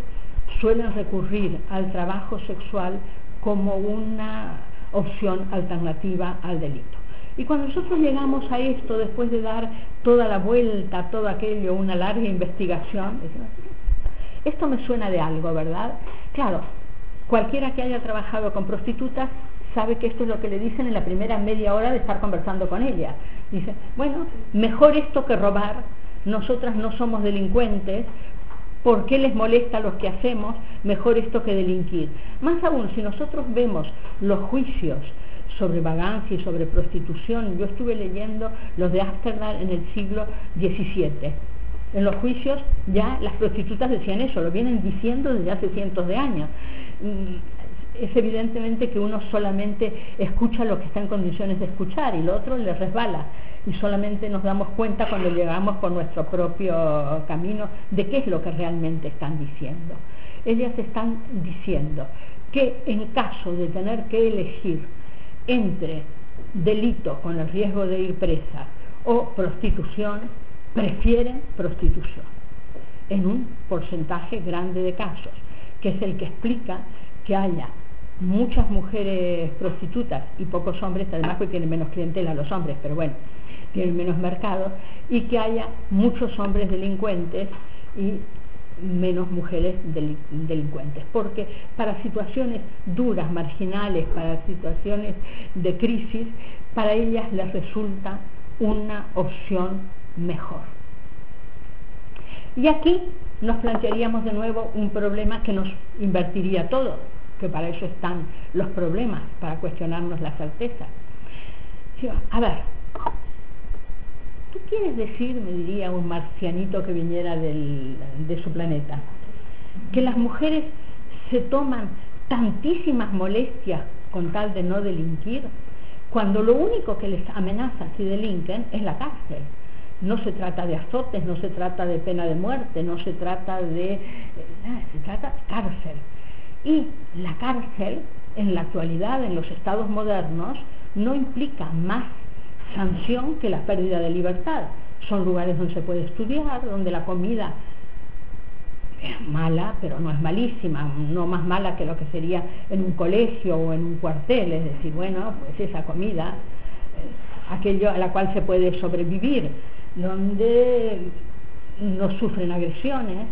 suelen recurrir al trabajo sexual como una opción alternativa al delito. Y cuando nosotros llegamos a esto, después de dar toda la vuelta, todo aquello, una larga investigación, esto me suena de algo, ¿verdad? Claro, cualquiera que haya trabajado con prostitutas sabe que esto es lo que le dicen en la primera media hora de estar conversando con ellas. Dice, bueno, mejor esto que robar, nosotras no somos delincuentes, ¿por qué les molesta lo que hacemos? Mejor esto que delinquir. Más aún, si nosotros vemos los juicios sobre vagancia y sobre prostitución. Yo estuve leyendo los de Ámsterdam en el siglo XVII. En los juicios ya las prostitutas decían eso, lo vienen diciendo desde hace cientos de años. Es evidentemente que uno solamente escucha lo que está en condiciones de escuchar y lo otro le resbala y solamente nos damos cuenta cuando llegamos por nuestro propio camino de qué es lo que realmente están diciendo. Ellas están diciendo que en caso de tener que elegir entre delito con el riesgo de ir presa o prostitución, prefieren prostitución. En un porcentaje grande de casos, que es el que explica que haya muchas mujeres prostitutas y pocos hombres, además que tienen menos clientela los hombres, pero bueno, tienen menos mercado, y que haya muchos hombres delincuentes y menos mujeres delincuentes, porque para situaciones duras, marginales, para situaciones de crisis, para ellas les resulta una opción mejor. Y aquí nos plantearíamos de nuevo un problema que nos invertiría todo, que para eso están los problemas, para cuestionarnos la certeza. A ver, ¿Qué quieres decir, me diría un marcianito que viniera de su planeta? Que las mujeres se toman tantísimas molestias con tal de no delinquir, cuando lo único que les amenaza si delinquen es la cárcel. No se trata de azotes, no se trata de pena de muerte, no se trata de... Eh, nada, se trata de cárcel. Y la cárcel, en la actualidad, en los estados modernos, no implica más sanción que la pérdida de libertad. Son lugares donde se puede estudiar, donde la comida es mala, pero no es malísima, no más mala que lo que sería en un colegio o en un cuartel, es decir, bueno, pues esa comida, eh, aquello a la cual se puede sobrevivir, donde no sufren agresiones,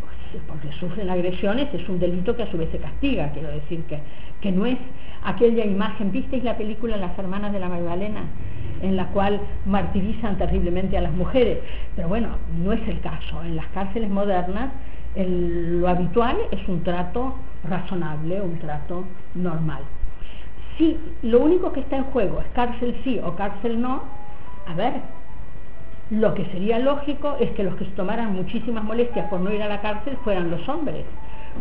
pues, porque sufren agresiones es un delito que a su vez se castiga, quiero decir que, que no es aquella imagen, ¿visteis la película Las Hermanas de la Magdalena? en la cual martirizan terriblemente a las mujeres. Pero bueno, no es el caso. En las cárceles modernas lo habitual es un trato razonable, un trato normal. Si lo único que está en juego es cárcel sí o cárcel no, a ver, lo que sería lógico es que los que se tomaran muchísimas molestias por no ir a la cárcel fueran los hombres.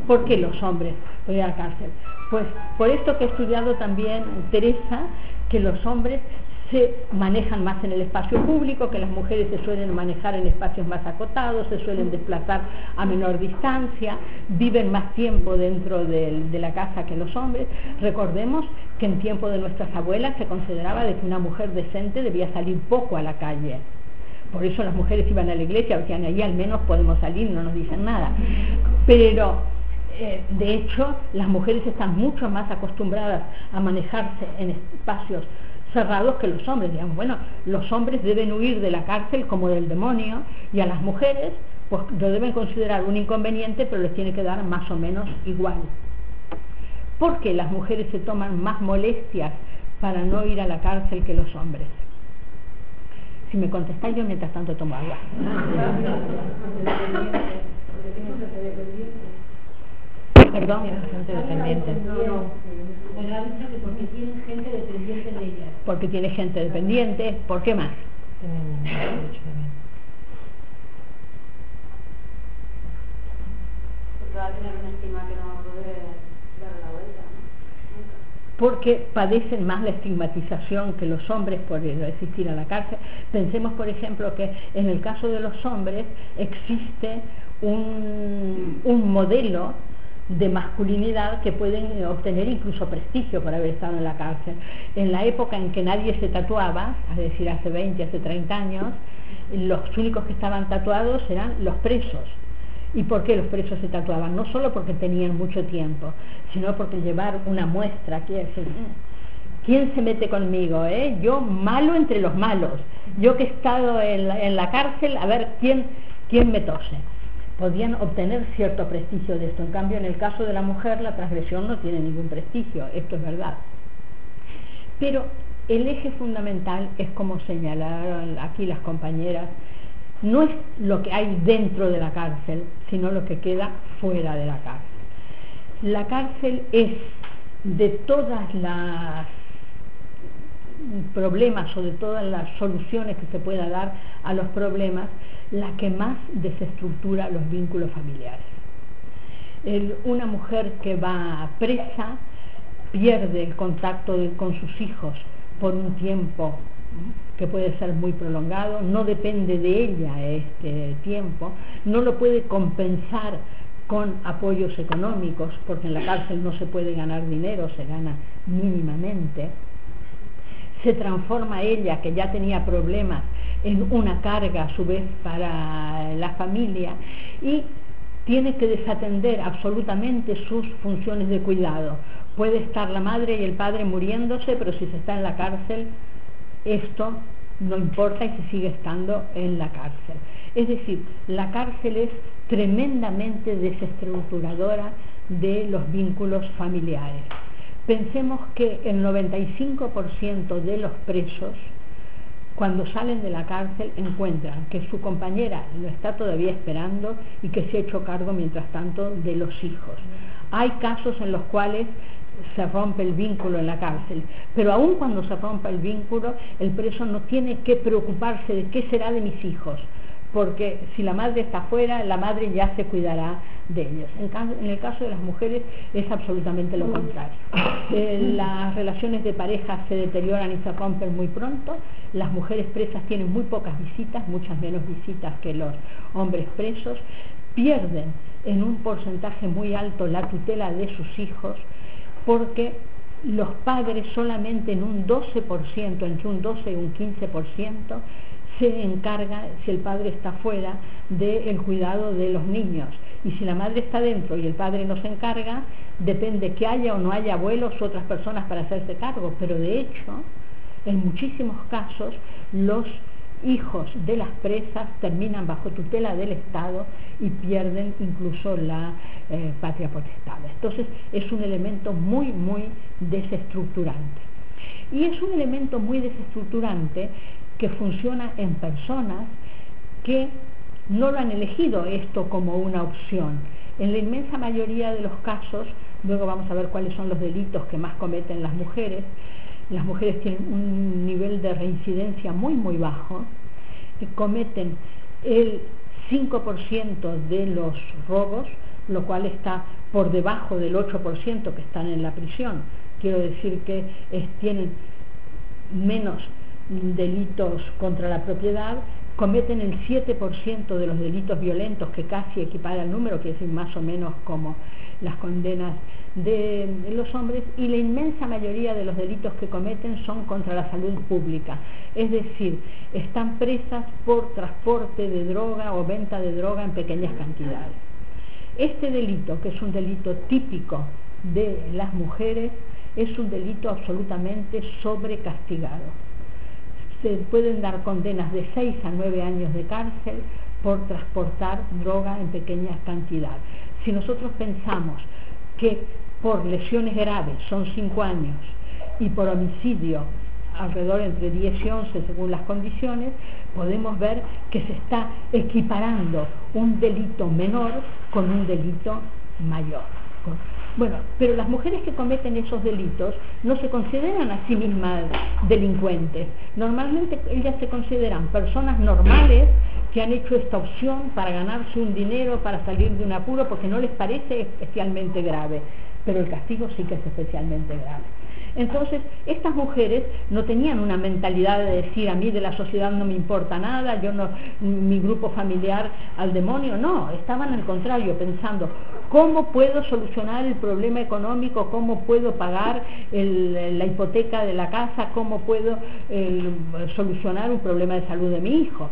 ¿Por qué los hombres por ir a la cárcel? Pues por esto que he estudiado también Teresa, que los hombres se manejan más en el espacio público, que las mujeres se suelen manejar en espacios más acotados, se suelen desplazar a menor distancia, viven más tiempo dentro de, la casa que los hombres. Recordemos que en tiempo de nuestras abuelas se consideraba de que una mujer decente debía salir poco a la calle. Por eso las mujeres iban a la iglesia, decían, ahí al menos podemos salir, no nos dicen nada. Pero eh, de hecho, las mujeres están mucho más acostumbradas a manejarse en espacios cerrados que los hombres. Digamos, bueno, los hombres deben huir de la cárcel como del demonio y a las mujeres pues lo deben considerar un inconveniente, pero les tiene que dar más o menos igual. ¿Por qué las mujeres se toman más molestias para no ir a la cárcel que los hombres? Si me contestáis yo mientras tanto tomo agua. Perdón. gente dependiente. porque tienen gente dependiente de ellas. Porque tiene gente dependiente. ¿Por qué más? Porque va a tener una estima que no va a poder dar la vuelta. Porque padecen más la estigmatización que los hombres por existir a la cárcel. Pensemos, por ejemplo, que en el caso de los hombres existe un, un modelo de masculinidad que pueden eh, obtener incluso prestigio por haber estado en la cárcel. En la época en que nadie se tatuaba, es decir, hace 20, hace 30 años, los únicos que estaban tatuados eran los presos. ¿Y por qué los presos se tatuaban? No solo porque tenían mucho tiempo, sino porque llevar una muestra, quiere decir, ¿quién se mete conmigo? Eh? Yo malo entre los malos, yo que he estado en la, en la cárcel, a ver quién, quién me tose podían obtener cierto prestigio de esto. En cambio, en el caso de la mujer, la transgresión no tiene ningún prestigio, esto es verdad. Pero el eje fundamental es como señalaron aquí las compañeras, no es lo que hay dentro de la cárcel, sino lo que queda fuera de la cárcel. La cárcel es de todas las problemas o de todas las soluciones que se pueda dar a los problemas, la que más desestructura los vínculos familiares. una mujer que va presa pierde el contacto con sus hijos por un tiempo que puede ser muy prolongado, no depende de ella este tiempo, no lo puede compensar con apoyos económicos, porque en la cárcel no se puede ganar dinero, se gana mínimamente. Se transforma ella, que ya tenía problemas, en una carga a su vez para la familia y tiene que desatender absolutamente sus funciones de cuidado. Puede estar la madre y el padre muriéndose, pero si se está en la cárcel, esto no importa y se sigue estando en la cárcel. Es decir, la cárcel es tremendamente desestructuradora de los vínculos familiares. Pensemos que el 95% de los presos, cuando salen de la cárcel, encuentran que su compañera lo está todavía esperando y que se ha hecho cargo, mientras tanto, de los hijos. Hay casos en los cuales se rompe el vínculo en la cárcel. Pero aun cuando se rompa el vínculo, el preso no tiene que preocuparse de qué será de mis hijos, porque si la madre está afuera, la madre ya se cuidará de ellos. En, el caso de las mujeres es absolutamente lo contrario. <laughs> Eh, las relaciones de pareja se deterioran y se rompen muy pronto, las mujeres presas tienen muy pocas visitas, muchas menos visitas que los hombres presos, pierden en un porcentaje muy alto la tutela de sus hijos, porque los padres solamente en un 12%, entre un 12 y un 15%, se encarga, si el padre está fuera, del cuidado de los niños. Y si la madre está dentro y el padre no se encarga, depende que haya o no haya abuelos u otras personas para hacerse cargo. Pero de hecho, en muchísimos casos, los hijos de las presas terminan bajo tutela del Estado y pierden incluso la eh, patria potestad. Entonces es un elemento muy, muy desestructurante. Y es un elemento muy desestructurante que funciona en personas que no lo han elegido esto como una opción. En la inmensa mayoría de los casos, luego vamos a ver cuáles son los delitos que más cometen las mujeres, las mujeres tienen un nivel de reincidencia muy, muy bajo, cometen el 5% de los robos, lo cual está por debajo del 8% que están en la prisión. Quiero decir que tienen menos delitos contra la propiedad, cometen el 7% de los delitos violentos, que casi equipara al número, que es más o menos como las condenas de, los hombres y la inmensa mayoría de los delitos que cometen son contra la salud pública. Es decir, están presas por transporte de droga o venta de droga en pequeñas cantidades. Este delito, que es un delito típico de las mujeres, es un delito absolutamente sobrecastigado. Se pueden dar condenas de 6 a 9 años de cárcel por transportar droga en pequeñas cantidades. Si nosotros pensamos que por lesiones graves son 5 años y por homicidio alrededor entre 10 y 11 según las condiciones, podemos ver que se está equiparando un delito menor con un delito mayor. Bueno, pero las mujeres que cometen esos delitos no se consideran a sí mismas delincuentes. Normalmente ellas se consideran personas normales que han hecho esta opción para ganarse un dinero, para salir de un apuro, porque no les parece especialmente grave, pero el castigo sí que es especialmente grave. Entonces, estas mujeres no tenían una mentalidad de decir a mí de la sociedad no me importa nada, yo no, mi grupo familiar al demonio, no, estaban al contrario, pensando cómo puedo solucionar el problema económico, cómo puedo pagar la hipoteca de la casa, cómo puedo solucionar un problema de salud de mi hijo.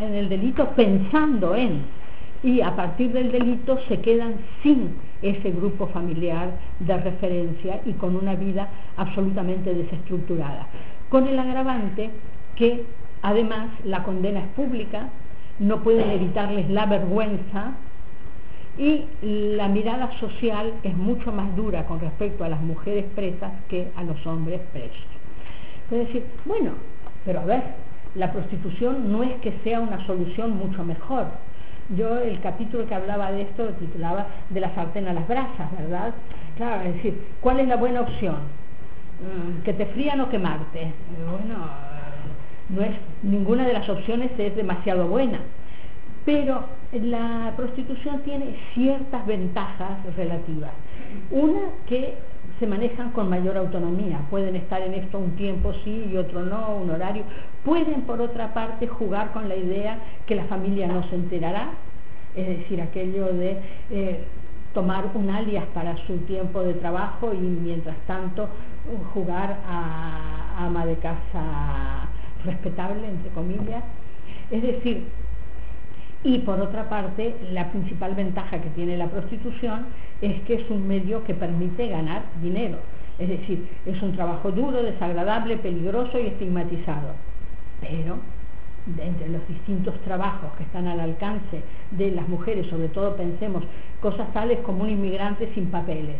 en el delito pensando en y a partir del delito se quedan sin ese grupo familiar de referencia y con una vida absolutamente desestructurada. Con el agravante que además la condena es pública, no pueden evitarles la vergüenza y la mirada social es mucho más dura con respecto a las mujeres presas que a los hombres presos. Es decir, bueno, pero a ver, la prostitución no es que sea una solución mucho mejor, yo el capítulo que hablaba de esto lo titulaba de la sartén a las brasas, ¿verdad? Claro, es decir, ¿cuál es la buena opción? Mm, ¿Que te frían o quemarte? Eh, bueno, no es, ninguna de las opciones es demasiado buena. Pero la prostitución tiene ciertas ventajas relativas. Una que se manejan con mayor autonomía, pueden estar en esto un tiempo sí y otro no, un horario. Pueden, por otra parte, jugar con la idea que la familia no se enterará, es decir, aquello de eh, tomar un alias para su tiempo de trabajo y mientras tanto jugar a ama de casa respetable, entre comillas. Es decir, y por otra parte, la principal ventaja que tiene la prostitución es que es un medio que permite ganar dinero. Es decir, es un trabajo duro, desagradable, peligroso y estigmatizado. Pero entre los distintos trabajos que están al alcance de las mujeres, sobre todo pensemos cosas tales como un inmigrante sin papeles.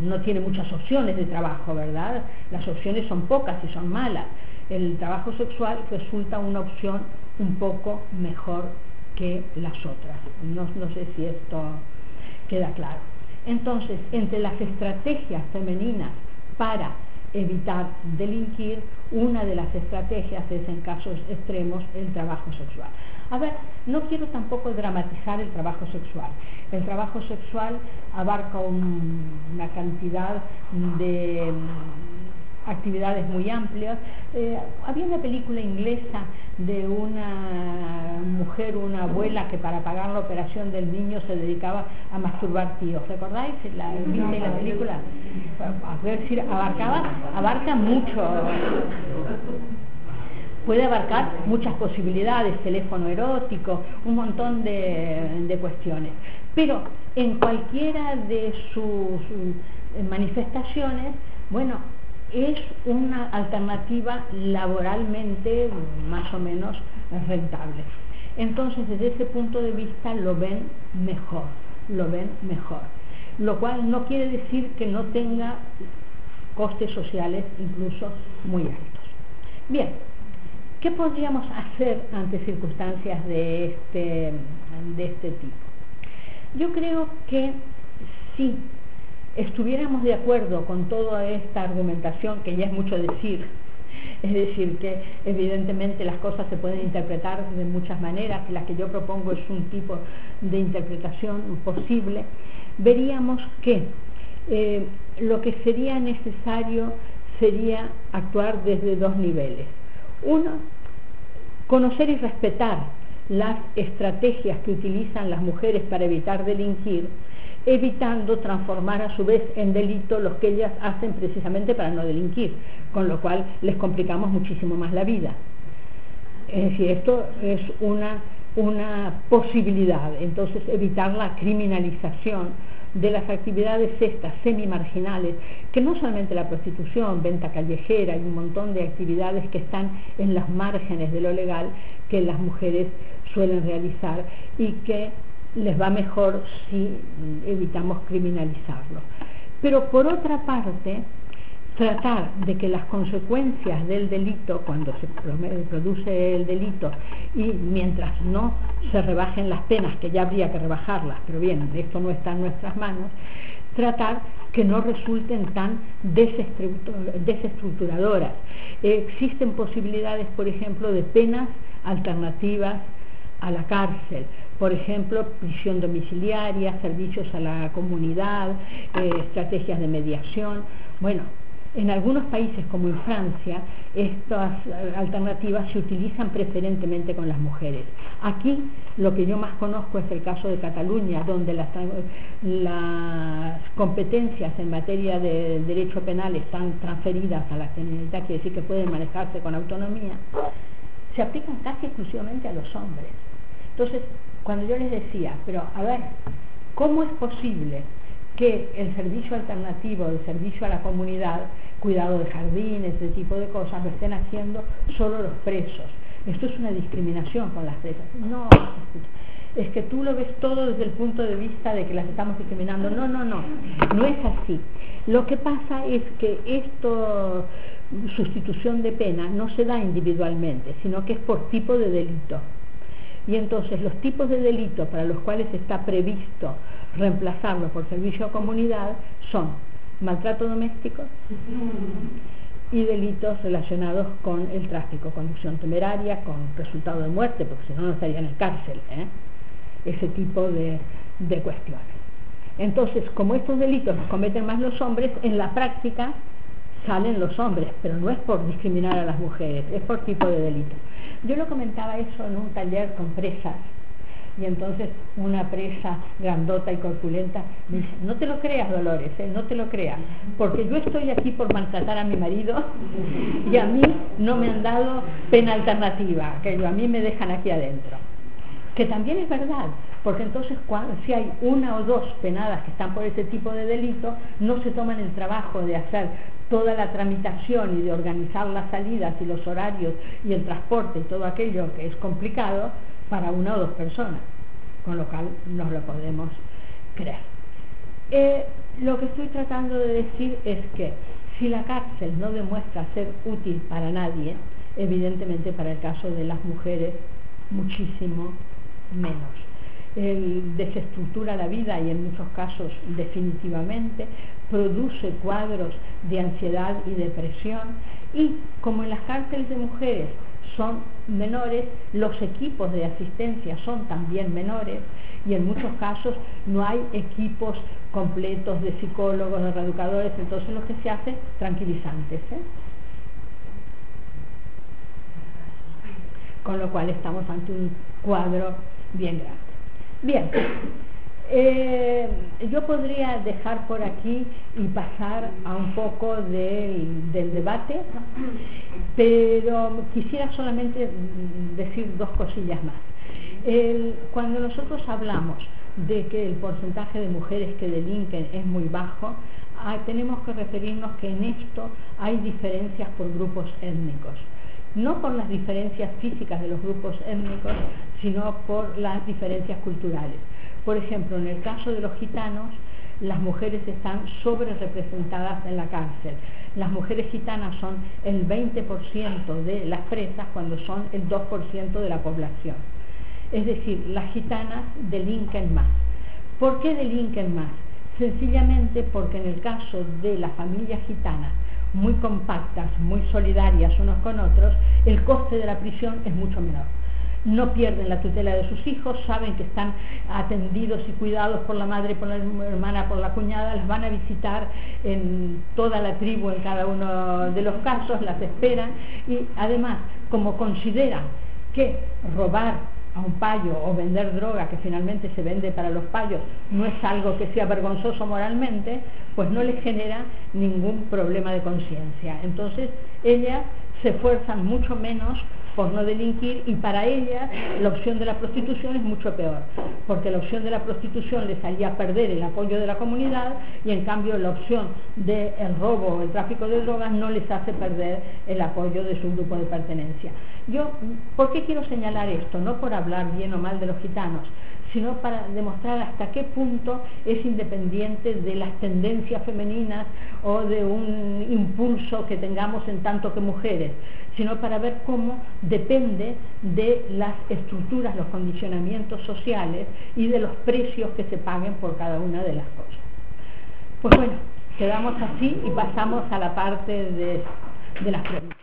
no tiene muchas opciones de trabajo, ¿verdad? Las opciones son pocas y son malas. El trabajo sexual resulta una opción un poco mejor que las otras. No, no sé si esto queda claro. Entonces, entre las estrategias femeninas para evitar delinquir, una de las estrategias es en casos extremos el trabajo sexual. A ver, no quiero tampoco dramatizar el trabajo sexual. El trabajo sexual abarca una cantidad de actividades muy amplias. Eh, había una película inglesa de una mujer, una abuela que para pagar la operación del niño se dedicaba a masturbar tíos. ¿Recordáis la, la película? A ver si abarcaba, abarca mucho. Puede abarcar muchas posibilidades, teléfono erótico, un montón de, de cuestiones. Pero en cualquiera de sus eh, manifestaciones, bueno, es una alternativa laboralmente más o menos rentable. Entonces, desde ese punto de vista lo ven mejor, lo ven mejor. Lo cual no quiere decir que no tenga costes sociales incluso muy altos. Bien, ¿qué podríamos hacer ante circunstancias de este, de este tipo? Yo creo que sí estuviéramos de acuerdo con toda esta argumentación, que ya es mucho decir, <laughs> es decir, que evidentemente las cosas se pueden interpretar de muchas maneras, y la que yo propongo es un tipo de interpretación posible, veríamos que eh, lo que sería necesario sería actuar desde dos niveles. Uno, conocer y respetar las estrategias que utilizan las mujeres para evitar delinquir, evitando transformar a su vez en delito los que ellas hacen precisamente para no delinquir, con lo cual les complicamos muchísimo más la vida. Es decir, esto es una, una posibilidad, entonces evitar la criminalización de las actividades estas semi-marginales, que no solamente la prostitución, venta callejera y un montón de actividades que están en las márgenes de lo legal que las mujeres suelen realizar y que les va mejor si evitamos criminalizarlo. Pero por otra parte, tratar de que las consecuencias del delito, cuando se produce el delito y mientras no se rebajen las penas, que ya habría que rebajarlas, pero bien, esto no está en nuestras manos, tratar que no resulten tan desestructuradoras. existen posibilidades, por ejemplo, de penas alternativas a la cárcel, por ejemplo, prisión domiciliaria, servicios a la comunidad, eh, estrategias de mediación. Bueno, en algunos países como en Francia, estas alternativas se utilizan preferentemente con las mujeres. Aquí lo que yo más conozco es el caso de Cataluña, donde las, competencias en materia de derecho penal están transferidas a la Generalitat, quiere decir que pueden manejarse con autonomía, se aplican casi exclusivamente a los hombres. Entonces, cuando yo les decía, pero a ver, ¿cómo es posible que el servicio alternativo, el servicio a la comunidad, cuidado de jardines, ese tipo de cosas, lo estén haciendo solo los presos? Esto es una discriminación con las presas. No, es que tú lo ves todo desde el punto de vista de que las estamos discriminando. No, no, no, no es así. Lo que pasa es que esto, sustitución de pena, no se da individualmente, sino que es por tipo de delito. Y entonces los tipos de delitos para los cuales está previsto reemplazarlo por servicio a comunidad son maltrato doméstico y delitos relacionados con el tráfico, conducción temeraria, con resultado de muerte, porque si no, no estarían en cárcel, ¿eh? ese tipo de, de cuestiones. Entonces, como estos delitos los cometen más los hombres, en la práctica salen los hombres, pero no es por discriminar a las mujeres, es por tipo de delito. Yo lo comentaba eso en un taller con presas, y entonces una presa grandota y corpulenta me dice, no te lo creas Dolores, ¿eh? no te lo creas, porque yo estoy aquí por maltratar a mi marido <laughs> y a mí no me han dado pena alternativa, que a mí me dejan aquí adentro. Que también es verdad, porque entonces cuando, si hay una o dos penadas que están por ese tipo de delito, no se toman el trabajo de hacer toda la tramitación y de organizar las salidas y los horarios y el transporte y todo aquello que es complicado para una o dos personas, con lo cual no lo podemos creer. Eh, lo que estoy tratando de decir es que si la cárcel no demuestra ser útil para nadie, evidentemente para el caso de las mujeres muchísimo menos desestructura la vida y en muchos casos definitivamente, produce cuadros de ansiedad y depresión y como en las cárceles de mujeres son menores, los equipos de asistencia son también menores y en muchos casos no hay equipos completos de psicólogos, de reeducadores, entonces lo que se hace tranquilizantes. ¿eh? Con lo cual estamos ante un cuadro bien grande. Bien, eh, yo podría dejar por aquí y pasar a un poco del, debate, pero quisiera solamente decir dos cosillas más. cuando nosotros hablamos de que el porcentaje de mujeres que delinquen es muy bajo, ah, tenemos que referirnos que en esto hay diferencias por grupos étnicos no por las diferencias físicas de los grupos étnicos, sino por las diferencias culturales. Por ejemplo, en el caso de los gitanos, las mujeres están sobre representadas en la cárcel. Las mujeres gitanas son el 20% de las presas cuando son el 2% de la población. Es decir, las gitanas delinquen más. ¿Por qué delinquen más? Sencillamente porque en el caso de las familias gitanas muy compactas, muy solidarias unos con otros, el coste de la prisión es mucho menor. No pierden la tutela de sus hijos, saben que están atendidos y cuidados por la madre, por la hermana, por la cuñada, las van a visitar en toda la tribu, en cada uno de los casos, las esperan y además, como consideran que robar a un payo o vender droga que finalmente se vende para los payos no es algo que sea vergonzoso moralmente, pues no les genera ningún problema de conciencia. Entonces, ellas se esfuerzan mucho menos por no delinquir y para ellas la opción de la prostitución es mucho peor, porque la opción de la prostitución les haría perder el apoyo de la comunidad y en cambio la opción del robo o el tráfico de drogas no les hace perder el apoyo de su grupo de pertenencia. Yo, ¿por qué quiero señalar esto? No por hablar bien o mal de los gitanos, sino para demostrar hasta qué punto es independiente de las tendencias femeninas o de un impulso que tengamos en tanto que mujeres, sino para ver cómo depende de las estructuras, los condicionamientos sociales y de los precios que se paguen por cada una de las cosas. Pues bueno, quedamos así y pasamos a la parte de, las preguntas.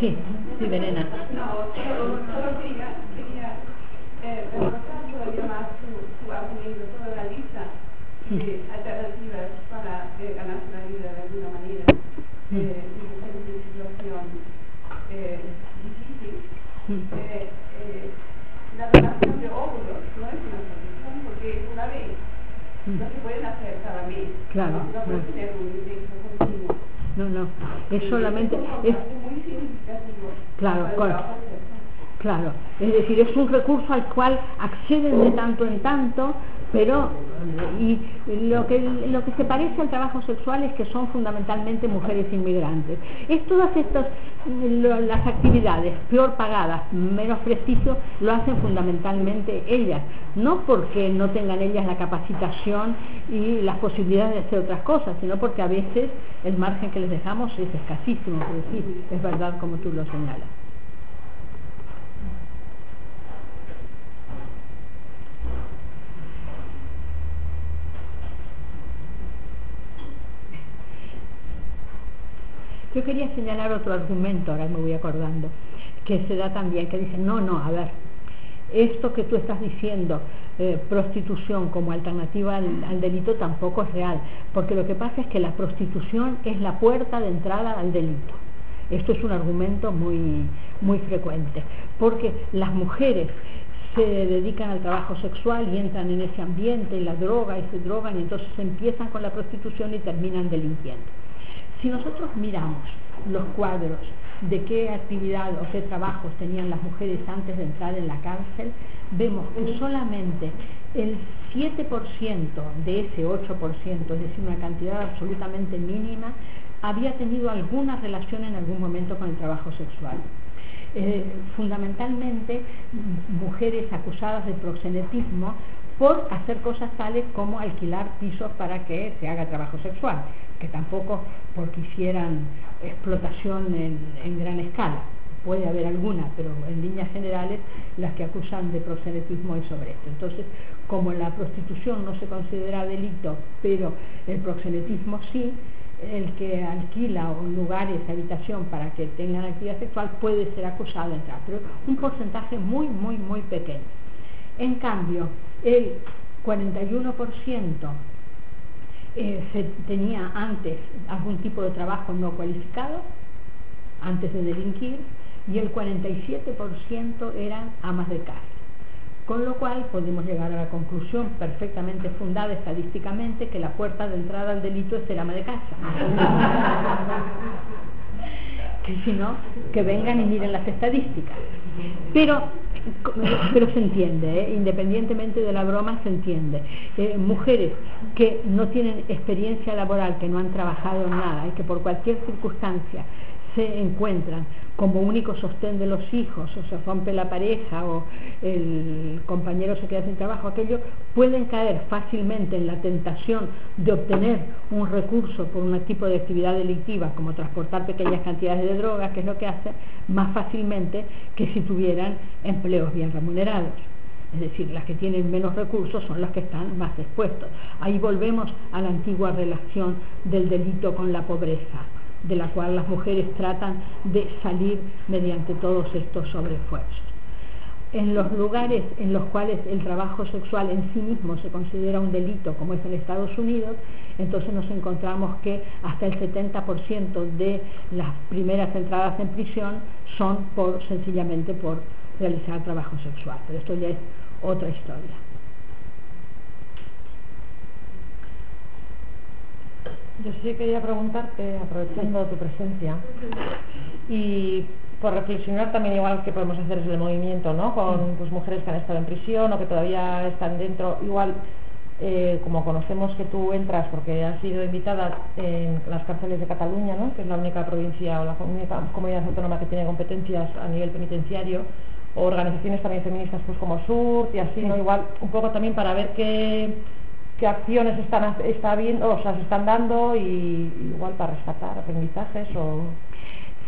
Sí, sí, Verena. No, solo quería, quería eh, reforzar todavía más su, su argumento, toda la lista de alternativas para eh, ganarse la vida de alguna manera, eh, en una situación eh, difícil. Eh, eh, la donación de óvulos no es una solución porque es una vez. No se pueden hacer cada mes. Claro. No, no puede tener un ingreso continuo. No, no, es solamente... Es, claro, claro, es decir, es un recurso al cual acceden de tanto en tanto, pero Y lo que, lo que se parece al trabajo sexual es que son fundamentalmente mujeres inmigrantes. Es todas estas, las actividades peor pagadas, menos prestigio, lo hacen fundamentalmente ellas. No porque no tengan ellas la capacitación y las posibilidades de hacer otras cosas, sino porque a veces el margen que les dejamos es escasísimo, pero sí, es verdad como tú lo señalas. Yo quería señalar otro argumento, ahora me voy acordando, que se da también, que dice, no, no, a ver, esto que tú estás diciendo, eh, prostitución como alternativa al, delito, tampoco es real, porque lo que pasa es que la prostitución es la puerta de entrada al delito. Esto es un argumento muy, muy frecuente, porque las mujeres se dedican al trabajo sexual y entran en ese ambiente, y la droga, y se drogan, y entonces empiezan con la prostitución y terminan delinquiendo. Si nosotros miramos los cuadros de qué actividad o qué trabajos tenían las mujeres antes de entrar en la cárcel, vemos que solamente el 7% de ese 8%, es decir, una cantidad absolutamente mínima, había tenido alguna relación en algún momento con el trabajo sexual. Eh, fundamentalmente mujeres acusadas de proxenetismo por hacer cosas tales como alquilar pisos para que se haga trabajo sexual que tampoco porque hicieran explotación en, gran escala. Puede haber alguna, pero en líneas generales las que acusan de proxenetismo y sobre esto. Entonces, como la prostitución no se considera delito, pero el proxenetismo sí, el que alquila lugares, habitación para que tengan actividad sexual puede ser acusado de entrar, pero un porcentaje muy, muy, muy pequeño. En cambio, el 41% eh, se tenía antes algún tipo de trabajo no cualificado, antes de delinquir, y el 47% eran amas de casa. Con lo cual podemos llegar a la conclusión perfectamente fundada estadísticamente que la puerta de entrada al delito es ser ama de casa. <laughs> que si no, que vengan y miren las estadísticas. Pero pero se entiende, ¿eh? independientemente de la broma se entiende. Eh, mujeres que no tienen experiencia laboral, que no han trabajado en nada y que por cualquier circunstancia se encuentran como único sostén de los hijos, o se rompe la pareja, o el compañero se queda sin trabajo, aquello, pueden caer fácilmente en la tentación de obtener un recurso por un tipo de actividad delictiva, como transportar pequeñas cantidades de drogas, que es lo que hace, más fácilmente que si tuvieran empleos bien remunerados. Es decir, las que tienen menos recursos son las que están más expuestos. Ahí volvemos a la antigua relación del delito con la pobreza de la cual las mujeres tratan de salir mediante todos estos sobreesfuerzos. En los lugares en los cuales el trabajo sexual en sí mismo se considera un delito, como es en Estados Unidos, entonces nos encontramos que hasta el 70% de las primeras entradas en prisión son por sencillamente por realizar trabajo sexual. Pero esto ya es otra historia. Yo sí quería preguntarte, aprovechando tu presencia, y por reflexionar también igual que podemos hacer desde el movimiento, ¿no? Con pues, mujeres que han estado en prisión o que todavía están dentro, igual eh, como conocemos que tú entras porque has sido invitada en las cárceles de Cataluña, ¿no? que es la única provincia o la única comunidad autónoma que tiene competencias a nivel penitenciario, o organizaciones también feministas pues como SUR y así, ¿no? igual un poco también para ver qué qué acciones están está viendo, o sea, se están dando y igual para rescatar aprendizajes o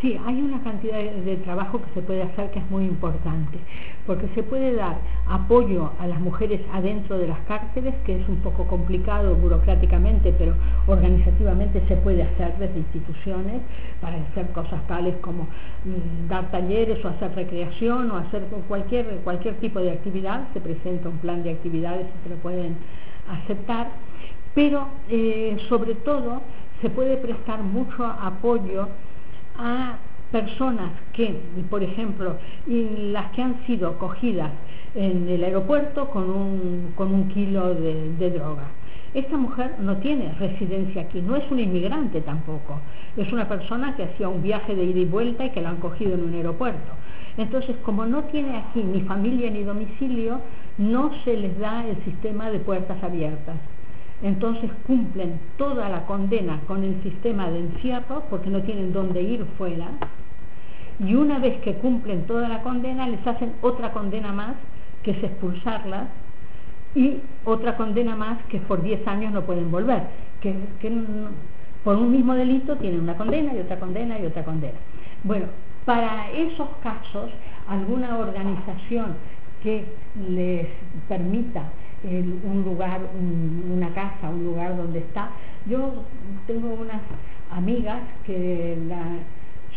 Sí, hay una cantidad de, trabajo que se puede hacer que es muy importante, porque se puede dar apoyo a las mujeres adentro de las cárceles, que es un poco complicado burocráticamente, pero organizativamente se puede hacer desde instituciones para hacer cosas tales como mm, dar talleres o hacer recreación o hacer cualquier, cualquier tipo de actividad, se presenta un plan de actividades y se lo pueden aceptar, pero eh, sobre todo se puede prestar mucho apoyo a personas que, por ejemplo, las que han sido cogidas en el aeropuerto con un, con un kilo de, droga. Esta mujer no tiene residencia aquí, no es un inmigrante tampoco, es una persona que hacía un viaje de ida y vuelta y que la han cogido en un aeropuerto. Entonces, como no tiene aquí ni familia ni domicilio, no se les da el sistema de puertas abiertas. Entonces cumplen toda la condena con el sistema de encierro porque no tienen dónde ir fuera. Y una vez que cumplen toda la condena, les hacen otra condena más, que es expulsarlas, y otra condena más que por 10 años no pueden volver. Que, que por un mismo delito tienen una condena y otra condena y otra condena. Bueno, para esos casos, alguna organización que les permita un lugar, una casa, un lugar donde está. Yo tengo unas amigas que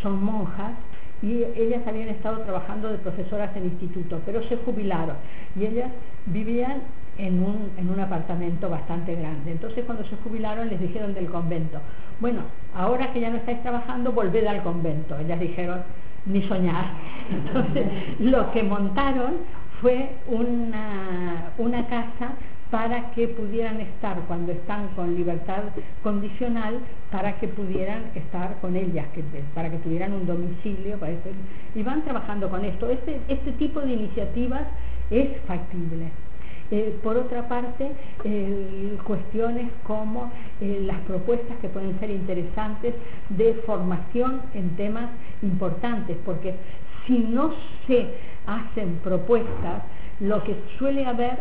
son monjas y ellas habían estado trabajando de profesoras en instituto, pero se jubilaron y ellas vivían en un, en un apartamento bastante grande. Entonces cuando se jubilaron les dijeron del convento, bueno, ahora que ya no estáis trabajando, volved al convento. Ellas dijeron, ni soñar. <laughs> Entonces lo que montaron fue una, una casa para que pudieran estar cuando están con libertad condicional, para que pudieran estar con ellas, que, para que tuvieran un domicilio, para y van trabajando con esto. Este, este tipo de iniciativas es factible. Eh, por otra parte, cuestiones como eh, las propuestas que pueden ser interesantes de formación en temas importantes, porque si no se hacen propuestas, lo que suele haber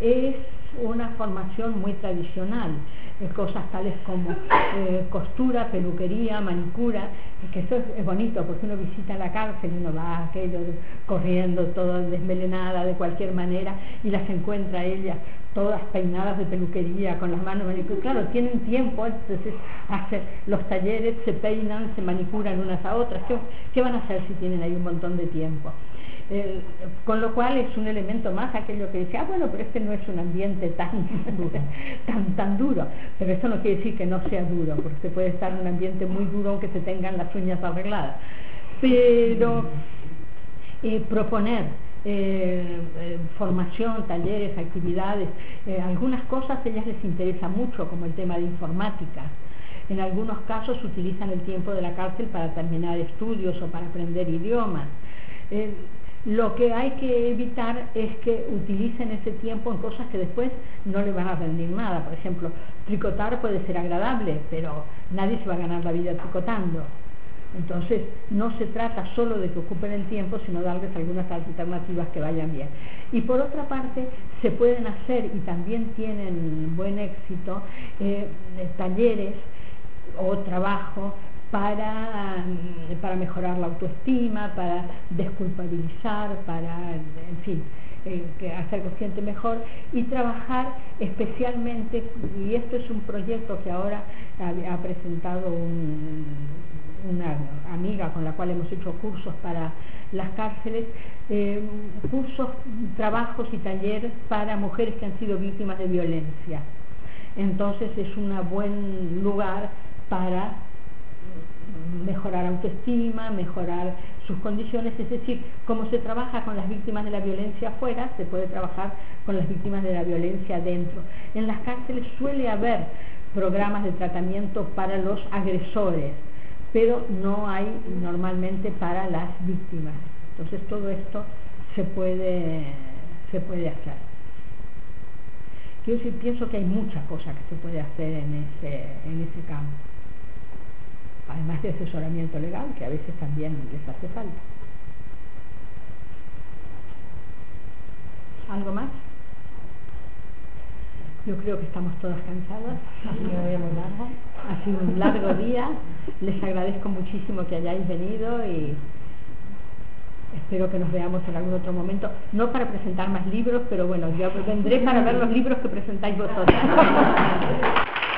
es una formación muy tradicional, cosas tales como eh, costura, peluquería, manicura, que eso es, bonito porque uno visita la cárcel y uno va aquello corriendo, toda desmelenada de cualquier manera y las encuentra ellas todas peinadas de peluquería, con las manos manicuras. Claro, tienen tiempo, entonces hacen los talleres, se peinan, se manicuran unas a otras. ¿Qué van a hacer si tienen ahí un montón de tiempo? Con lo cual es un elemento más aquello que dice, ah, bueno, pero este no es un ambiente tan, <laughs> tan, tan duro. Pero eso no quiere decir que no sea duro, porque se puede estar en un ambiente muy duro aunque se tengan las uñas arregladas. Pero eh, proponer eh, eh, formación, talleres, actividades, algunas cosas a ellas les interesa mucho, como el tema de informática. En algunos casos utilizan el tiempo de la cárcel para terminar estudios o para aprender idiomas. Lo que hay que evitar es que utilicen ese tiempo en cosas que después no le van a rendir nada. Por ejemplo, tricotar puede ser agradable, pero nadie se va a ganar la vida tricotando. Entonces, no se trata solo de que ocupen el tiempo, sino darles algunas alternativas que vayan bien. Y por otra parte, se pueden hacer, y también tienen buen éxito, eh, talleres o trabajo para, mm, para mejorar la autoestima, para desculpabilizar, para, en fin, eh, hacer consciente mejor y trabajar especialmente, y esto es un proyecto que ahora ha, presentado una amiga con la cual hemos hecho cursos para las cárceles, eh, cursos, trabajos y talleres para mujeres que han sido víctimas de violencia. Entonces es un buen lugar para mejorar autoestima, mejorar sus condiciones, es decir, como se trabaja con las víctimas de la violencia afuera, se puede trabajar con las víctimas de la violencia adentro. En las cárceles suele haber programas de tratamiento para los agresores, pero no hay normalmente para las víctimas. Entonces todo esto se puede, se puede hacer. Quiero decir, pienso que hay muchas cosas que se puede hacer en ese, en ese campo además de asesoramiento legal, que a veces también les hace falta. ¿Algo más? Yo creo que estamos todas cansadas, ha sido muy largo. Ha sido un largo día. Les agradezco muchísimo que hayáis venido y espero que nos veamos en algún otro momento. No para presentar más libros, pero bueno, yo vendré para ver los libros que presentáis vosotros. <laughs>